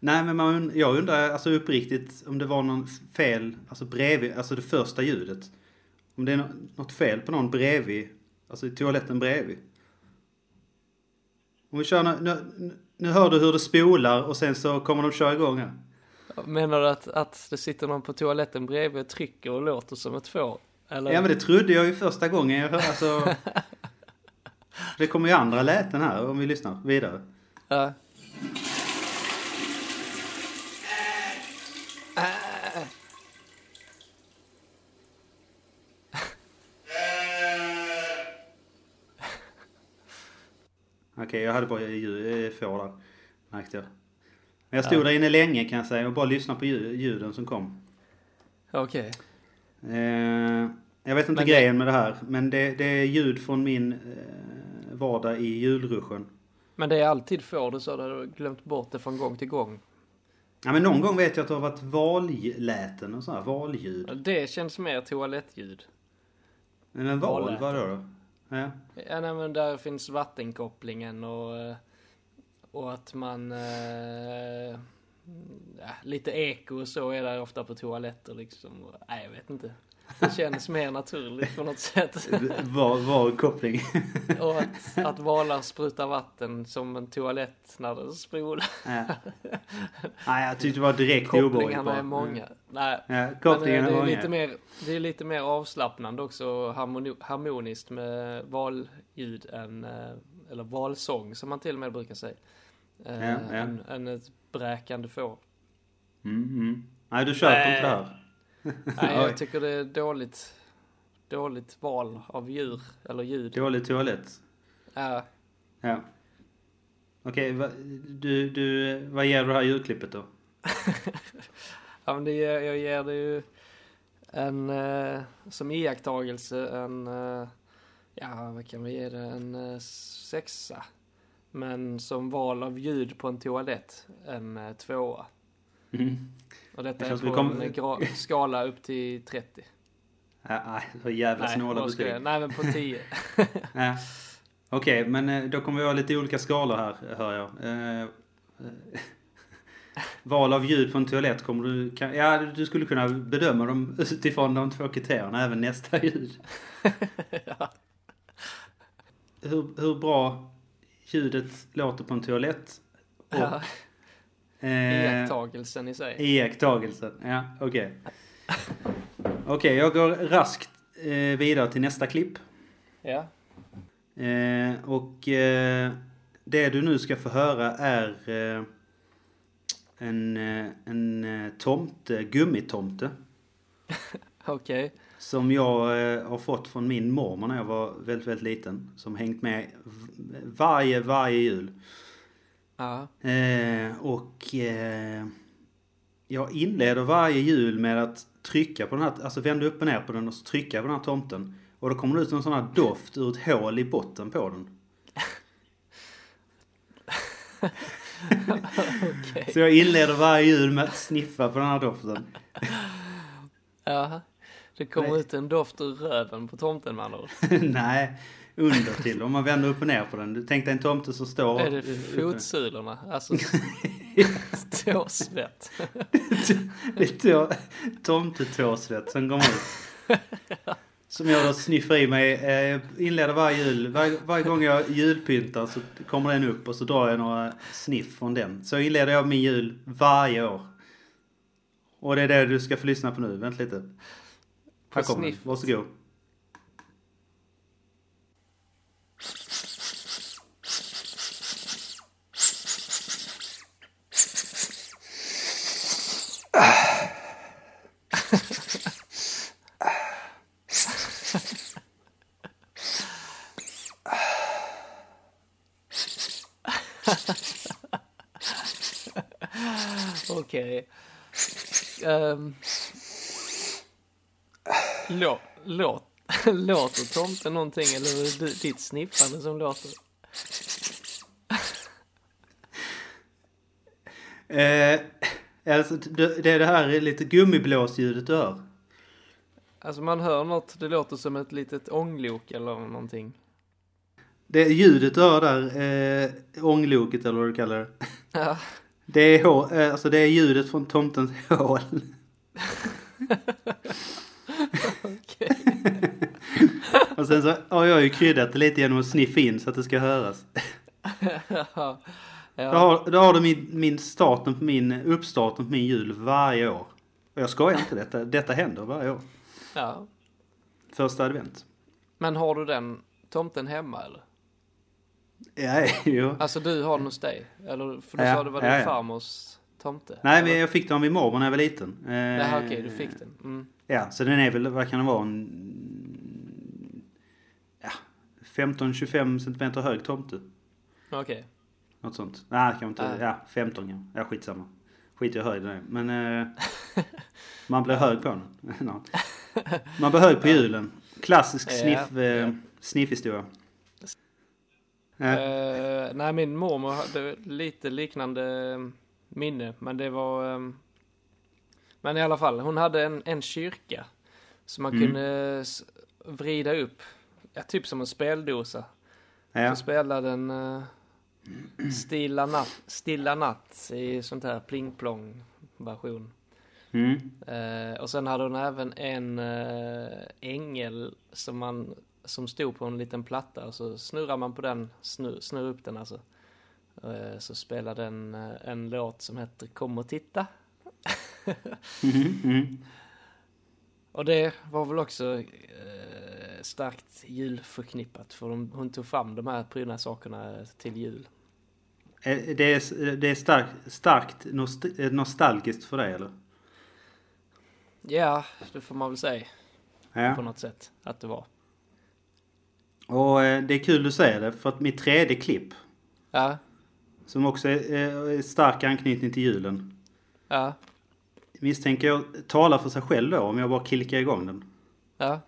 Nej, men man, jag undrar alltså uppriktigt om det var någon fel, alltså bredvid, alltså det första ljudet. Om det är nå- något fel på någon bredvid, alltså i toaletten bredvid. Om vi kör nu, nu, nu hör du hur det spolar och sen så kommer de köra igång här. Menar du att, att det sitter någon på toaletten bredvid och trycker och låter som ett får? Eller? Ja men det trodde jag ju första gången jag hörde, alltså. <laughs> Det kommer ju andra läten här om vi lyssnar vidare. Ja. Okej, jag hade bara ljud, eh, får där. Märkte jag. Men jag stod där inne länge kan jag säga och bara lyssnade på ljud- ljuden som kom. Okej. Eh, jag vet inte Men det- grejen med det här, men det, det är ljud från min eh, vardag i julruschen. Men det är alltid får du så, du har glömt bort det från gång till gång. Ja, men någon gång vet jag att det har varit valläten och sådär, valljud. Det känns mer toalettljud. Men val, vadå då? Ja. Ja, nej, men där finns vattenkopplingen och, eh, och att man... Eh, ja, lite eko och så är där ofta på toaletter liksom. Nej, jag vet inte. Det känns mer naturligt på något sätt. <laughs> Val, valkoppling. <laughs> Och att, att valar sprutar vatten som en toalett när det spolar. ja. Nej, jag tyckte det var direkt obehagligt Kopplingarna är många. Nej, Ja, men eh, kopplingarna det är är lite mer, det är lite mer avslappnande också harmoni, harmoniskt med valljud än, eh, eller valsång som man till och med brukar säga. Eh, Ja, ja. Än, än ett bräkande får. Mm, mm. Nej, du köper Nej. inte det här. Nej, jag <laughs> tycker det är dåligt, dåligt val av djur eller ljud. Dålig toalett. Ja, Ja. Okej, va, du, du, vad ger du det här ljudklippet då? <laughs> ja men det, jag ger det ju en, eh, som iakttagelse en, eh, ja vad kan vi ge det, en eh, sexa. Men som val av ljud på en toalett, en eh, tvåa. Mm. Och detta Det är på kom- en gra- skala upp till 30. Ja, nej, så jävla Nej, snåla betyg. nej men på 10. <laughs> Ja. Okej, men eh, då kommer vi ha lite olika skalor här, hör jag. Eh, <laughs> val av ljud på en toalett kommer du... Kan, ja, du skulle kunna bedöma dem utifrån de två kriterierna, även nästa ljud. <laughs> hur, hur bra ljudet låter på en toalett. Och, ja, eh, iakttagelsen i sig. Iakttagelsen, ja okej. Okej, jag går raskt eh, vidare till nästa klipp. Ja. Eh, och eh, det du nu ska få höra är eh, en, eh, en eh, tomte, gummitomte. <laughs> Okej. Som jag eh, har fått från min mormor när jag var väldigt, väldigt liten. Som hängt med varje, varje jul. Ja. Eh, och eh, jag inleder varje jul med att trycka på den här, alltså vända upp och ner på den och trycka på den här tomten. Och då kommer det ut en sån här doft ur ett hål i botten på den. <laughs> Okej. Så jag inleder varje jul med att sniffa på den här doften. Ja. Det kommer Nej. ut en doft ur röven på tomten med andra. <laughs> Nej, under till. Om man vänder upp och ner på den. Du tänkte en tomte som står... Är det fotsulorna? Alltså <laughs> tåsvett. Det är tå- tomtetåsvett som kommer ut. <laughs> Som jag då sniffar i mig. Eh, inleder varje jul. Var, varje gång jag julpyntar så kommer den upp och så drar jag några sniff från den. Så inleder jag min jul varje år. Och det är det du ska få lyssna på nu. Vänt lite. Här kommer den. sniff. Varsågod. Okej. Ehm. lå, låt, <laughs> låter tomten någonting eller är det ditt sniffande som låter? <laughs> Eh, alltså, det det är det här lite gummiblåsljudet du hör. Alltså man hör något, det låter som ett litet ånglok eller någonting. Det ljudet du hör där, eh, ångloket eller vad du kallar det. Ja. Det är, eh, alltså det är ljudet från tomtens <laughs> hål. Och sen så har jag ju kryddat det lite genom att sniffa in så att det ska höras. <laughs> ja. Då har, då har du min, min starten på min, uppstarten på min jul varje år. Och jag skojar inte, detta, detta händer varje år. ja. Första advent. Men har du den tomten hemma eller? Ja, <laughs> jo. Alltså du har den hos dig? Eller för du Ja, sa det var ja, din ja. farmors tomte? Nej, eller? men jag fick den av min mormor när jag var liten. Eh, Jaha okej, du fick den. Mm. Ja, så den är väl, vad kan den vara, en... Ja, 15-25 centimeter hög tomte. Okej. Något sånt. Nej, kan inte. Nej. Ja, 15 ja. Ja, skitsamma. Skit i höjden är. Men eh, <laughs> man blir hög på den. <laughs> Ja. man blir hög på julen. Klassisk Ja, sniff, eh, ja. sniffhistoria. Ja. Eh, nej, min mormor hade lite liknande eh, minne, men det var... eh, men i alla fall, hon hade en, en kyrka som man Mm. kunde vrida upp, ja, typ som en speldosa. ja. Så spelade den uh, stilla, natt, stilla natt i sånt här pling-plong version. Mm. Eh, och sen hade hon även en eh, ängel som man som stod på en liten platta och så snurrar man på den, snurr, snurr upp den alltså. Så spelade den en låt som heter Kom och titta. Mm. Mm. <laughs> Och det var väl också starkt julförknippat för de, hon tog fram de här pryna sakerna till jul. Det är, det är starkt, starkt nost- nostalgiskt för dig eller? Ja, det får man väl säga på Ja. något sätt att det var. Och eh, det är kul du säger det för att mitt tredje klipp Ja, som också är, stark anknytning till julen ja, misstänker jag talar för sig själv då om jag bara klickar igång den. Ja,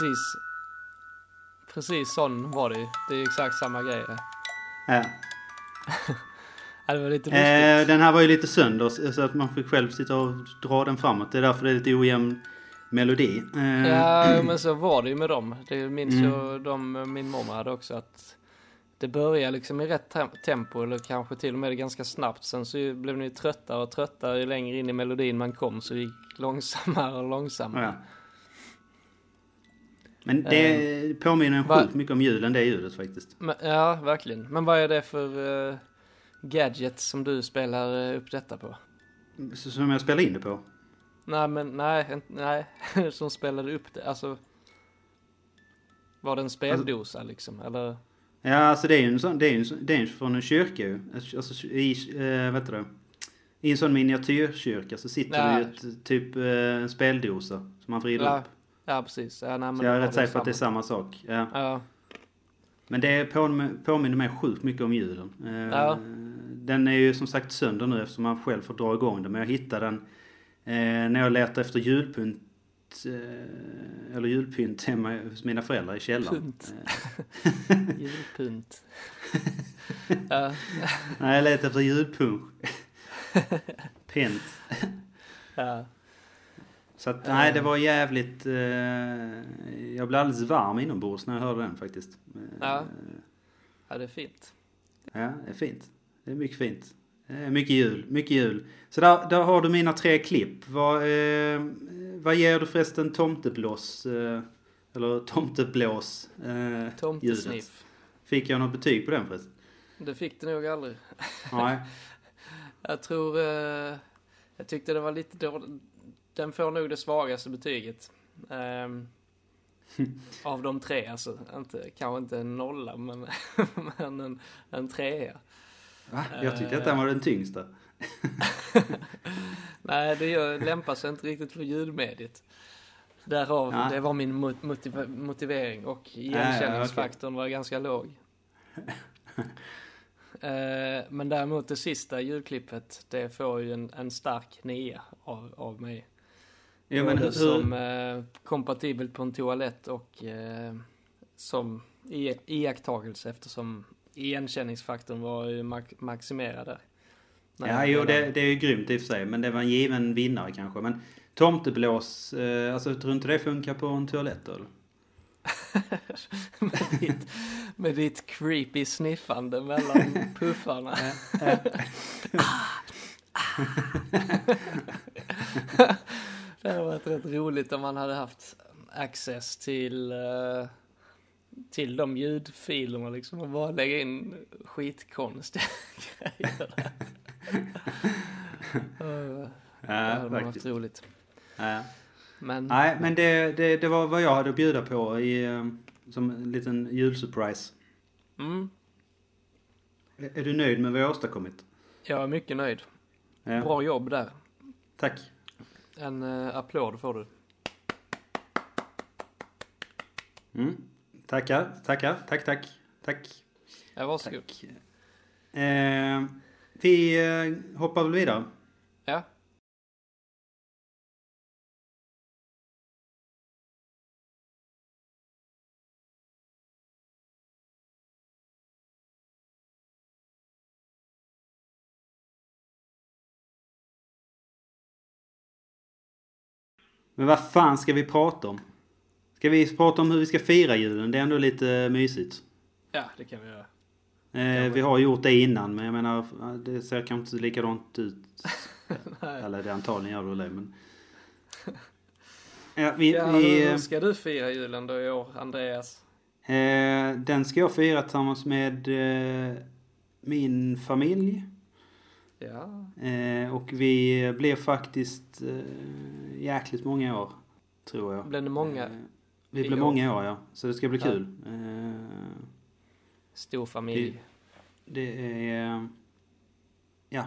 precis. Precis sån var det ju. Det är exakt samma grej. Ja. <laughs> Ja, det var lite. Eh, den här var ju lite sönder så att man fick själv sitta och dra den framåt. Det är därför det är lite ojämn melodi. Eh, Ja, men så var det ju med dem. Det minns Mm. jag de, min mormor hade också att det börjar liksom i rätt tem- tempo eller kanske till och med ganska snabbt. Sen så ju- blev ni tröttare och tröttare ju längre in i melodin man kom så det gick långsammare och långsammare. ja. Men det påminner va- sjukt mycket om julen det ljudet faktiskt. Men, ja, verkligen. Men vad är det för uh, gadget som du spelar eh, upp detta på? Så, som jag spelar in det på. Nej, men nej, nej, <laughs> som spelade upp det. Alltså, var det en speldosa liksom? Eller? Ja, alltså det är ju en sån, det är ju en det är från en kyrka ju. Alltså i, eh, vet du? I en sån miniatyrkyrka så sitter Ja. det ju ett, typ eh, en speldosa som man vrider Ja, upp. Ja precis. Ja, nej, Så jag är rätt har säker på att det är samma sak. Ja. Ja, Men det påminner, påminner mig sjukt mycket om julen. Eh, Ja. Den är ju som sagt sönder nu eftersom man själv får dra igång den. Men jag hittade den eh, när jag letade efter julpynt. Eh, eller julpynt hemma hos mina föräldrar i källaren. Pynt. Eh, <laughs> julpynt. <laughs> nej, jag letade efter julpunsch. <laughs> Pynt. ja, Så att, nej, det var jävligt... Eh, jag blev alldeles varm inombords när jag hörde den faktiskt. Eh, Ja. ja, det är fint. Ja, det är fint. Det är mycket fint. Mycket jul, mycket jul. Så där, där har du mina tre klipp. Vad, eh, vad ger du förresten tomteblås? Eh, eller tomteblås? Eh, Tomtesniff. Fick jag något betyg på den förresten? Det fick du nog aldrig. Nej. <laughs> Jag tror, eh, jag tyckte det var lite dåligt. Den får nog det svagaste betyget. Ehm, <laughs> av de tre, alltså. Inte, kanske inte en nolla, men, <laughs> men en, en trea. Va? Jag tyckte att den var den tyngsta. <laughs> Nej, det gör, lämpar sig inte riktigt för ljudmediet. Därav, Nej. det var min mot- motiv- motivering och igenkänningsfaktorn var ganska låg. Eh, Men däremot det sista ljudklippet, det får ju en, en stark nia av, av mig. Ja, men hur, som eh, kompatibelt på en toalett och eh, som i, iakttagelse eftersom igenkänningsfaktorn var ju max, maximerad där. När Ja, jo, det, det är ju grymt i och för sig. Men det var en given vinnare kanske. Men tomteblås, eh, alltså tror du inte det funkar på en toalett eller? <laughs> med, ditt, med ditt creepy sniffande mellan <laughs> puffarna. <laughs> det hade varit rätt roligt om man hade haft access till, eh, till de ljudfilerna liksom och bara lägga in skitkonstiga <laughs> grejer <laughs> det hade haft faktiskt. roligt. Ja. Men Nej, men det, det, det var vad jag hade att bjuda på i, eh, som en liten julsurprise. mm, Är är du nöjd med vad jag har åstadkommit? jag är mycket nöjd. Ja. Bra jobb där. Tack. En uh, applåd får du. Mm. Tackar, tackar, tack, tack, tack. Ja, varsågod. tack. Eh, vi eh, hoppar väl vidare. Ja. Men vad fan ska vi prata om? Ska vi prata om hur vi ska fira julen? Det är ändå lite mysigt. Ja, det kan vi göra. Eh, vi har gjort det innan, men jag menar, det ser kanske inte likadant ut. <laughs> Eller det antagligen gör det, men... <laughs> Ja, vi, Ja, vi, hur ska du fira julen då i år, Andreas? eh, den ska jag fira tillsammans med eh, min familj. Ja, Eh, och vi blir faktiskt eh, jäkligt många år, tror jag. blir det många? Eh, vi blir år? många år, ja. Så det ska bli Ja. kul. Eh, Stor familj. Det är... Ja.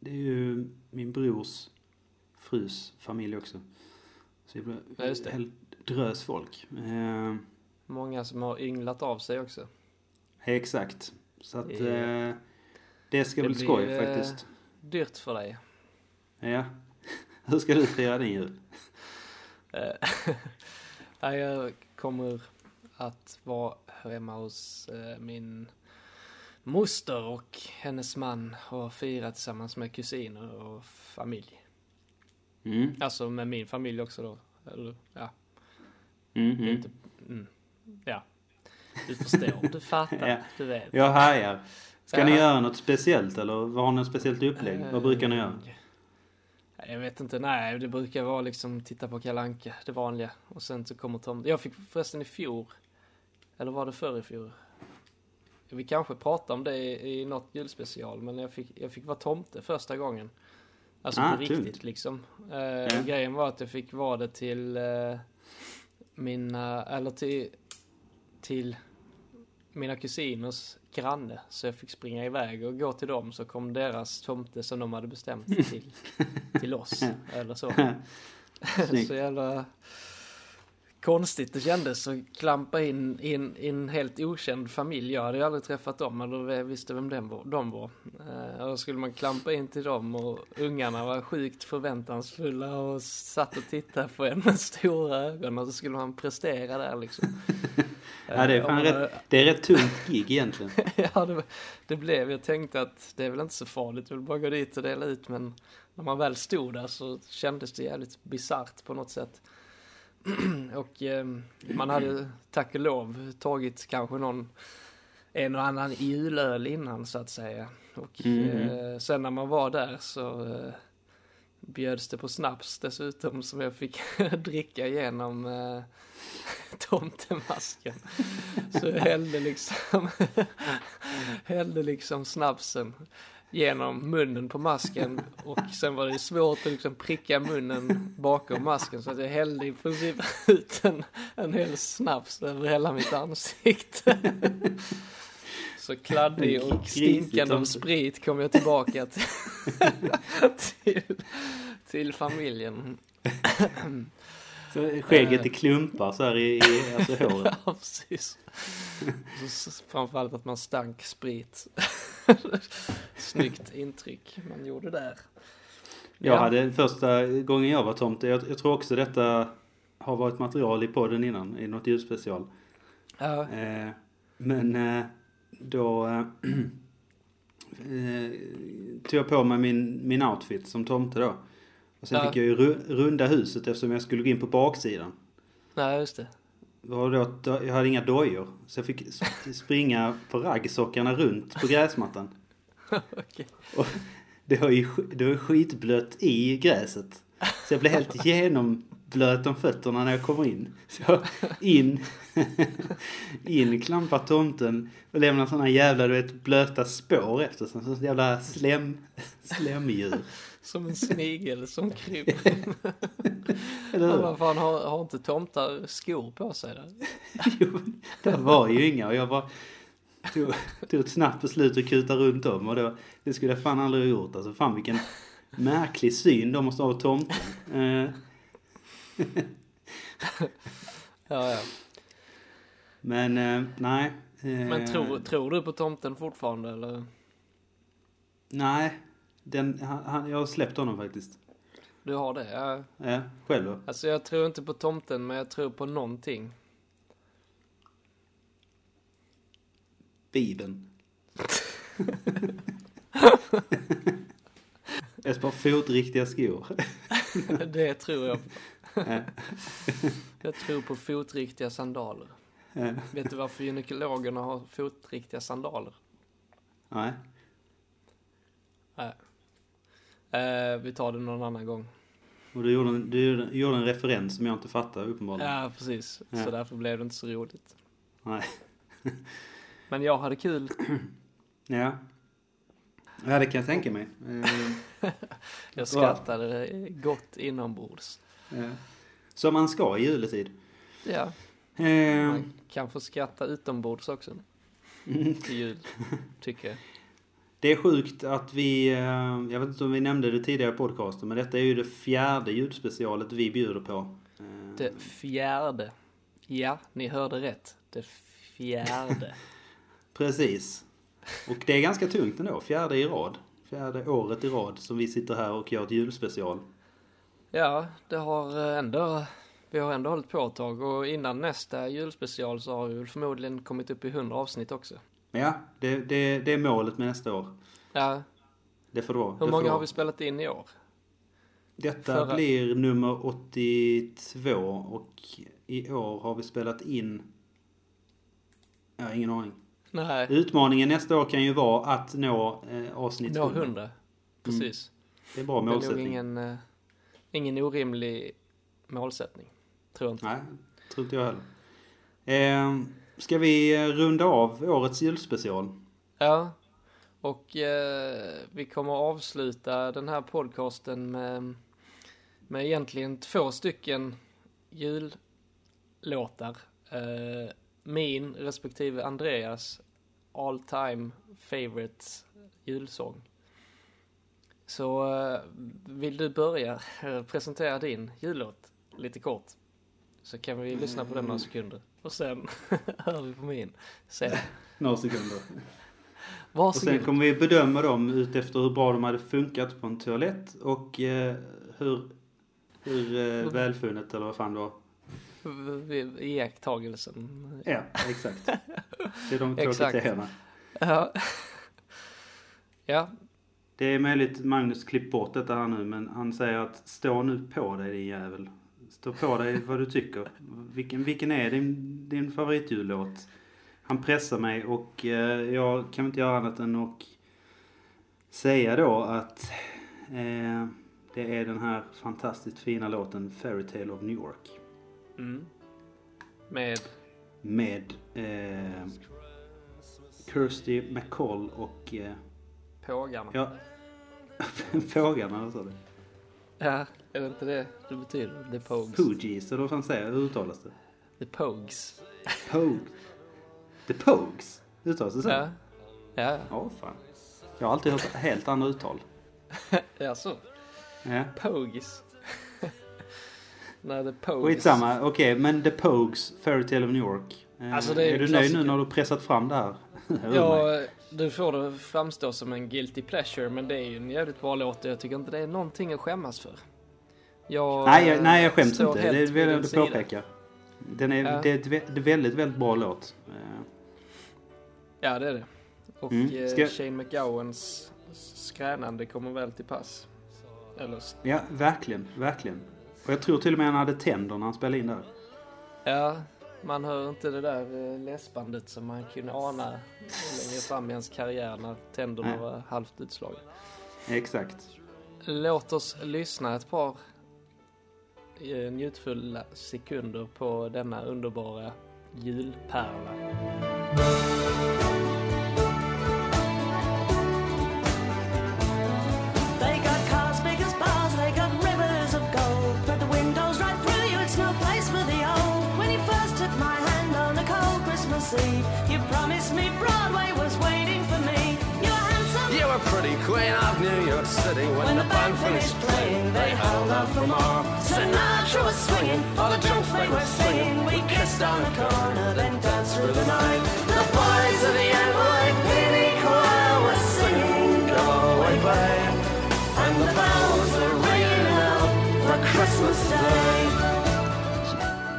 Det är ju min brors frus familj också. Så det blir Ja, just det. helt drös folk. Eh, Många som har ynglat av sig också. exakt. Så att Ja. Det ska Det bli blir, skoj eh, faktiskt. Dyrt för dig. Ja. <laughs> Hur ska du fira din jul? Eh, <laughs> jag kommer att vara hemma hos eh, min moster och hennes man och fira tillsammans med kusiner och familj. Mm. Alltså med min familj också då. Eller, ja, Mm, är mm. inte, mm, ja. Du förstår, du fattar, <laughs> Ja. du vet. Jag härjar. Ska Ja. ni göra något speciellt eller vad har ni ett speciellt upplägg? Vad brukar ni göra? Eh, Jag vet inte, nej det brukar vara liksom titta på Kalanka, det vanliga. Och sen så kommer Tom. Jag fick förresten i fjol, eller var det förr i fjol? Vi kanske pratade om det i, i något julspecial, men jag fick, jag fick vara tomte första gången. Alltså Ah, på riktigt tungt. liksom. Eh, Ja. och Grejen var att jag fick vara det till eh, mina, eller till, till mina kusiners granne. Så jag fick springa iväg och gå till dem så kom deras tomte som de hade bestämt till, <laughs> till oss. Eller så. <laughs> <laughs> Så jävla konstigt det kändes att klampa in i en, i en helt okänd familj. Jag hade ju aldrig träffat dem eller visste vem den var, de var. Eh, och då skulle man klampa in till dem och ungarna var sjukt förväntansfulla och satt och tittade på en med stora ögon och så skulle man prestera där liksom. <laughs> Ja, det är Eh, fan och, rätt, det är rätt tungt gig egentligen. <laughs> ja, det, det blev. Jag tänkte att det är väl inte så farligt, jag vill bara gå dit och dela ut. Men när man väl stod där så kändes det jävligt bisarrt på något sätt. <clears throat> och eh, man hade tack och lov tagit kanske någon en och annan julöl innan så att säga. Och Mhm. eh, sen när man var där så eh, bjöds det på snaps dessutom som jag fick <laughs> dricka igenom eh, <laughs> tomtemasken. Så jag hällde liksom, <laughs> hällde liksom snapsen genom munnen på masken och sen var det svårt att liksom pricka munnen bakom masken så att jag hällde i princip ut en, en hel snaps över hela mitt ansikte. Så kladdig och stinkande av sprit kom jag tillbaka till, till, till familjen. Så skägget i klumpar så här i, i alltså håret. <laughs> Ja, precis. Så, framförallt att man stank sprit. Snyggt intryck man gjorde där. Jag Ja. hade första gången jag var tomte, jag, jag tror också detta har varit material i podden innan, i något julspecial. Ja, Eh, men eh, då eh, <clears throat> eh, tog jag på mig min, min outfit som tomte då. Och sen Ja. fick jag ju ru, runda huset eftersom jag skulle gå in på baksidan. nej just det. Det var då, att jag hade inga dojor. Så jag fick springa på raggsockarna runt på gräsmattan. <laughs> Okej. Och det var ju det var skitblött i gräset. Så jag blev helt genomblöt om fötterna när jag kom in. Så in, <laughs> in klampar tomten och lämnar såna jävla du vet, blöta spår efter sig. Sån jävla slem, <laughs> slemdjur. Som en snigel som kryper. <laughs> Eller hur? fan har, har inte tomtar skor på sig där? <laughs> Jo, det var ju inga och jag bara tog, tog ett snabbt beslut att kuta runt om och då, det skulle jag fan aldrig ha gjort. Alltså fan vilken märklig syn de måste ha av tomten. Eh, <laughs> Ja, ja. men eh, nej. Eh, Men tror, tror du på tomten fortfarande eller? Nej, den, han, han, jag har släppt honom faktiskt. Du har det? Ja. Ja, själv då? Alltså jag tror inte på tomten men jag tror på någonting. Bibeln. <laughs> Ett par fotriktiga skor. <laughs> det tror jag på. Ja. Jag tror på fotriktiga sandaler. Vet du varför gynekologerna har fotriktiga sandaler? Nej. Nej. Eh, vi tar det någon annan gång. Och du gjorde, en, du gjorde- en referens som jag inte fattar uppenbarligen. Ja, precis. Ja. Så därför blev det inte så roligt. Nej. <laughs> Men jag hade kul. <clears throat> Ja. Ja, det kan jag tänka mig. Eh, <laughs> Jag skrattade gott inombords. ja. Som man ska i juletid. Ja, Eh, man kan få skratta utombords också. <laughs> Till jul, tycker jag. Det är sjukt att vi, eh, jag vet inte om vi nämnde det tidigare i podcasten, men detta är ju det fjärde julspecialet vi bjuder på. Eh, Det fjärde. Ja, ni hörde rätt. Det fjärde. <laughs> Precis. Och det är ganska tungt ändå, fjärde i rad. Fjärde året i rad som vi sitter här och gör ett julspecial. Ja, det har eh, ändå, vi har ändå hållit på ett tag och innan nästa julspecial så har vi väl förmodligen kommit upp i 100 avsnitt också. Ja, det, det, det är målet med nästa år. Ja, Det får det vara. hur många har vi spelat in i år? Detta Förra- blir nummer 82 och i år har vi spelat in... Jag har ingen aning. Nej, Utmaningen nästa år kan ju vara att nå eh, avsnitt nå 100. 100. Precis. Det är bra Det är målsättning. ingen, eh, ingen orimlig målsättning. Tror jag inte. Nej, tror inte jag heller. Eh, ska vi eh, runda av årets julspecial? Ja, och eh, vi kommer avsluta den här podcasten med, med egentligen två stycken jullåtar. Eh, min respektive Andreas all time favorite julsång. Så eh, vill du börja eh, presentera din jullåt lite kort? Så kan vi lyssna på den några sekunder. Och sen <laughs> hör vi på min. Sen. Några sekunder. Och Varsågod. sen kommer vi bedöma dem utefter hur bra de hade funkat på en toalett och eh, hur, hur eh, välfunnet eller vad fan det var. Iakttagelsen. Ja, exakt. <laughs> Det är de två kriterierna. Ja. Ja, Det är möjligt Magnus klippt bort detta här nu men han säger att stå nu på dig din jävel. Stå på dig vad du tycker. Vilken, vilken är din, din favoritjullåt? Han pressar mig och eh, jag kan inte göra annat än att säga då att eh, det är den här fantastiskt fina låten Fairytale of New York. mm. Med, Med eh, Kirsty McCall och eh, pågarna. ja, <laughs> Fågarna, vad sa du? Ja, är det inte det det betyder? The Pogues. Poogies, eller vad fan säger jag? Hur uttalas det? The Pogues. Pogue. The Pogues? Uttalas det så? Ja, Ja, Åh fan. Jag har alltid hört helt andra uttal. <laughs> ja så. Ja. Pogies. <laughs> Nej, the Pogies. Skitsamma, okej men The Pogues, Fairytale of New York. Eh, Alltså, det är är du nöjd nu klassiker. när du pressat fram det här? <laughs> Ja, du får det framstå som en guilty pleasure, men det är ju en jävligt bra låt och jag tycker inte det är någonting att skämmas för. Jag, nej, jag, eh, nej, jag skäms står inte. Det att sida. påpeka. Den är, Ja. det är ett vä- det är väldigt, väldigt bra låt. Ja, det är det. Och Mm. eh, Ska- Shane McGowans skränande kommer väl till pass. Eller, Ja, verkligen, verkligen. Och jag tror till och med han hade tänder när han spelade in där. ja, man hör inte det där eh, läspandet som man kunde ana längre fram i hans karriär när tänderna Nej. var halvt utslagna. Exakt. Låt oss lyssna ett par Eh, njutfulla sekunder på denna underbara julpärla. They pretty queen of New York City when, When the band finished playing. They held out for more. Sinatra was swinging, all the drunks they were singing. We kissed on the corner, then danced through the night. The boys of the NYPD choir were singing, Go away, babe. And the bells were ringing out for Christmas Day.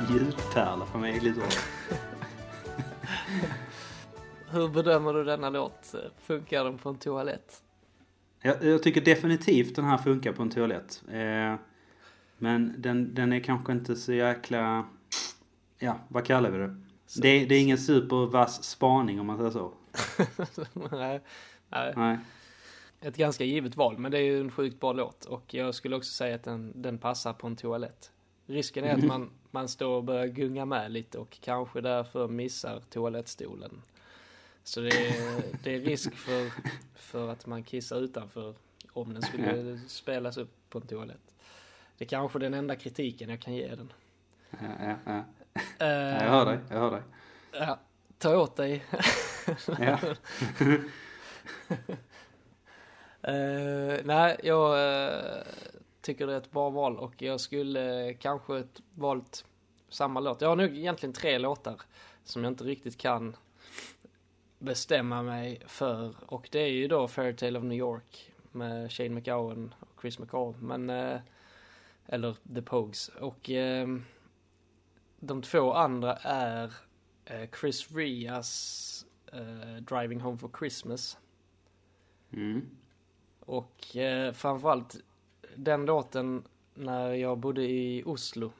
Julpärla för mig är lite ord. Hur bedömer du denna låt? Funkar den på en toalett? Jag, jag tycker definitivt den här funkar på en toalett. Eh, men den, den är kanske inte så jäkla... Ja, vad kallar vi det? Det, det är ingen supervass spaning om man säger så. <laughs> nej, nej, Nej. ett ganska givet val, men det är ju en sjukt bra låt och jag skulle också säga att den, den passar på en toalett. Risken är att <laughs> man, man står och börjar gunga med lite och kanske därför missar toalettstolen. Så det är, det är risk för, för att man kissar utanför om den skulle spelas upp på en toalett. Det är kanske den enda kritiken jag kan ge den. Ja, ja, ja. Eh, Ja, jag hör dig, jag hör dig. Ja, ta åt dig. Ja. <laughs> Eh, nej, jag eh, tycker det är ett bra val och jag skulle eh, kanske ett, valt samma låt. Jag har nog egentligen tre låtar som jag inte riktigt kan bestämma mig för. Och det är ju då Fairytale of New York med Shane McGowan och Chris McCall, men eh, eller The Pogues. Och eh, de två andra är eh, Chris Rias eh, Driving Home for Christmas. Mm. och eh, framförallt den låten när jag bodde i Oslo.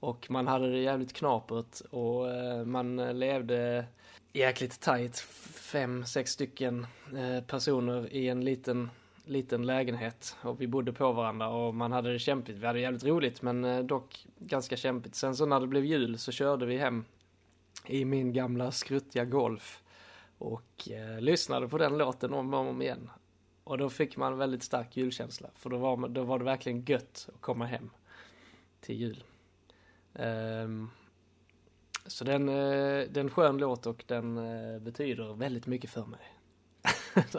Och man hade det jävligt knapert och man levde jäkligt tajt, fem, sex stycken eh, personer i en liten, liten lägenhet och vi bodde på varandra och man hade det kämpigt. Vi hade jävligt roligt men eh, dock ganska kämpigt. Sen så när det blev jul så körde vi hem i min gamla skruttiga Golf och eh, lyssnade på den låten om och om igen. Och då fick man väldigt stark julkänsla. För då var, då var det verkligen gött att komma hem till jul. Ehm, så den, eh, det är en skön låt och den eh, betyder väldigt mycket för mig. <laughs>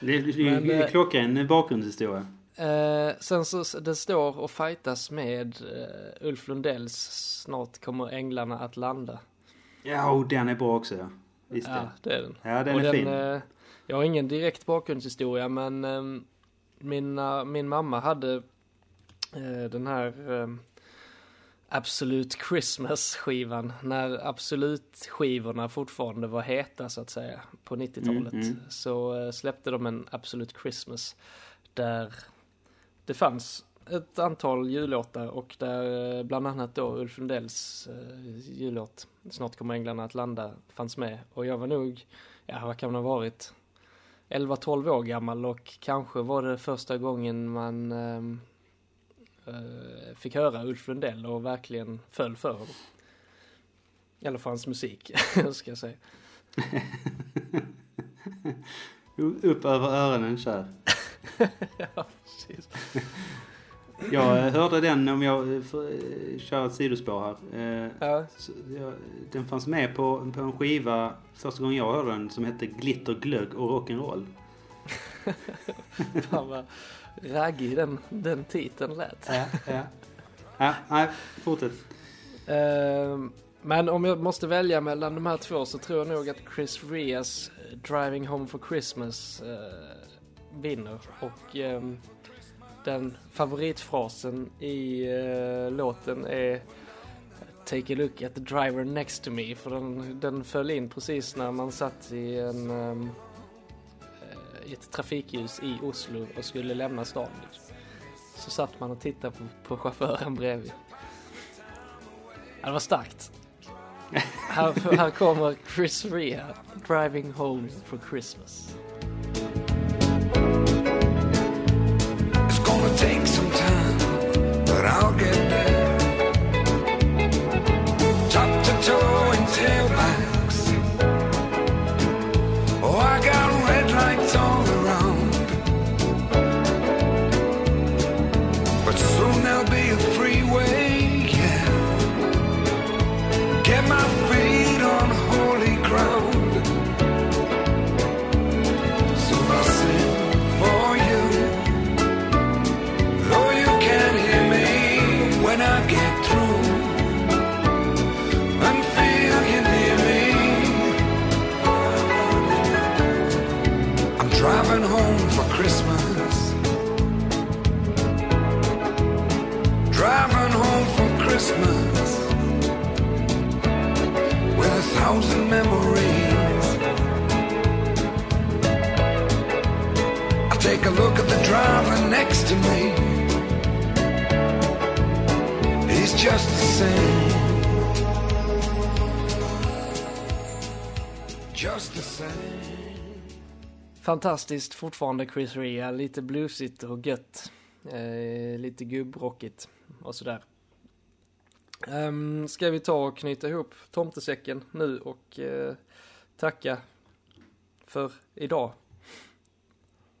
Det är, det är eh, klockren bakgrundshistoria. Eh, sen så det står och fightas med eh, Ulf Lundells Snart kommer änglarna att landa. Ja, och den är bra också ja. Visst Ja, det. är den. Ja, den och är fin. eh, jag har ingen direkt bakgrundshistoria men eh, mina, min mamma hade den här Absolut Christmas skivan när Absolut skivorna fortfarande var heta så att säga på 90-talet. Mm, mm. Så eh, släppte de en Absolut Christmas där det fanns ett antal jullåtar och där eh, bland annat då Ulf Lundells eh, jullåt Snart kommer änglarna att landa fanns med. Och jag var nog, ja vad kan man ha varit, 11-12 år gammal och kanske var det första gången man ehm, eh, fick höra Ulf Lundell och verkligen föll för honom. Eller för hans musik, <laughs> ska jag säga. <laughs> Upp över öronen kör. <laughs> ja, precis. Jag eh, hörde den om jag eh, eh, kör ett sidospår här. Eh, Ja, den fanns med på, på en skiva första gången jag hörde den som hette Glitter, glögg och rock'n'roll. fan vad raggig den, den titeln lät. Ja, ja. Ja, nej, fortsätt. Ehm, men om jag måste välja mellan de här två så tror jag nog att Chris Reas eh, Driving Home for Christmas eh, vinner. Och ehm, den favoritfrasen i eh, låten är Take a look at the driver next to me. För den, den föll in precis när man satt i en eh, i ett trafikljus i Oslo och skulle lämna stan. Liksom. Så satt man och tittade på, på chauffören bredvid. Ja, det var starkt. här, här kommer Chris Rea, Driving Home for Christmas. Same. Just the same. Fantastiskt fortfarande Chris Rea, lite bluesigt och gött. Eh, lite gubbrockigt och sådär. Um, ska vi ta och knyta ihop tomtesäcken nu och eh, tacka för idag?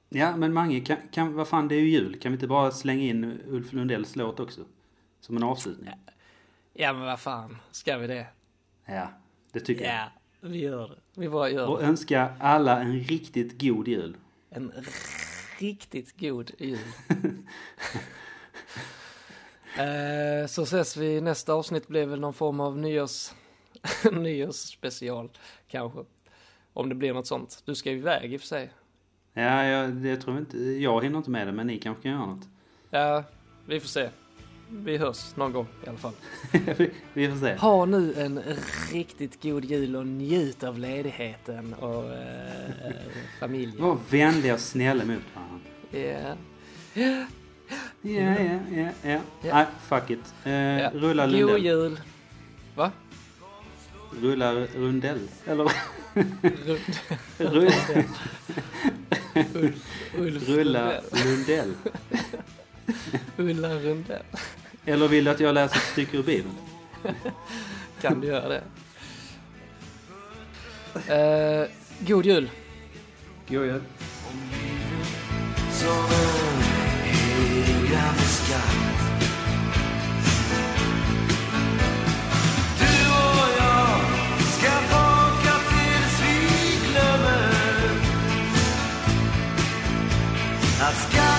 Ja, men Mange, kan, kan, vad fan det är ju jul. Kan vi inte bara slänga in Ulf Lundells låt också? Som en avslutning. Ja men vad fan, ska vi det? Ja, det tycker jag. Ja, vi gör det. Vi bara gör Och det. önska alla en riktigt god jul. En riktigt god jul. <laughs> eh, så ses vi nästa avsnitt blir väl någon form av nyårs, <laughs> nyårsspecial kanske. Om det blir något sånt. Du ska ju iväg i och för sig. Ja, jag, jag tror inte, jag hinner inte med det, men ni kanske kan göra något. Ja, vi får se. Vi hörs någon gång i alla fall. <laughs> vi, får se. Ha nu en riktigt god jul och njut av ledigheten och eh, familjen. Var vänliga och snälla mot varandra. Ja. Ja, ja, ja, ja. Ja. Nej, fuck it. Eh, Ja. Rulla God Lundell. jul. Va? Rulla Rundell. Eller Rund. rulla, Ulf, Ulf rulla Lundell. Lundell. Ulla Rundell. Eller vill du att jag läser ett stycke ur Bibeln? <laughs> kan du göra det? Eh, god jul! God jul! Let's go.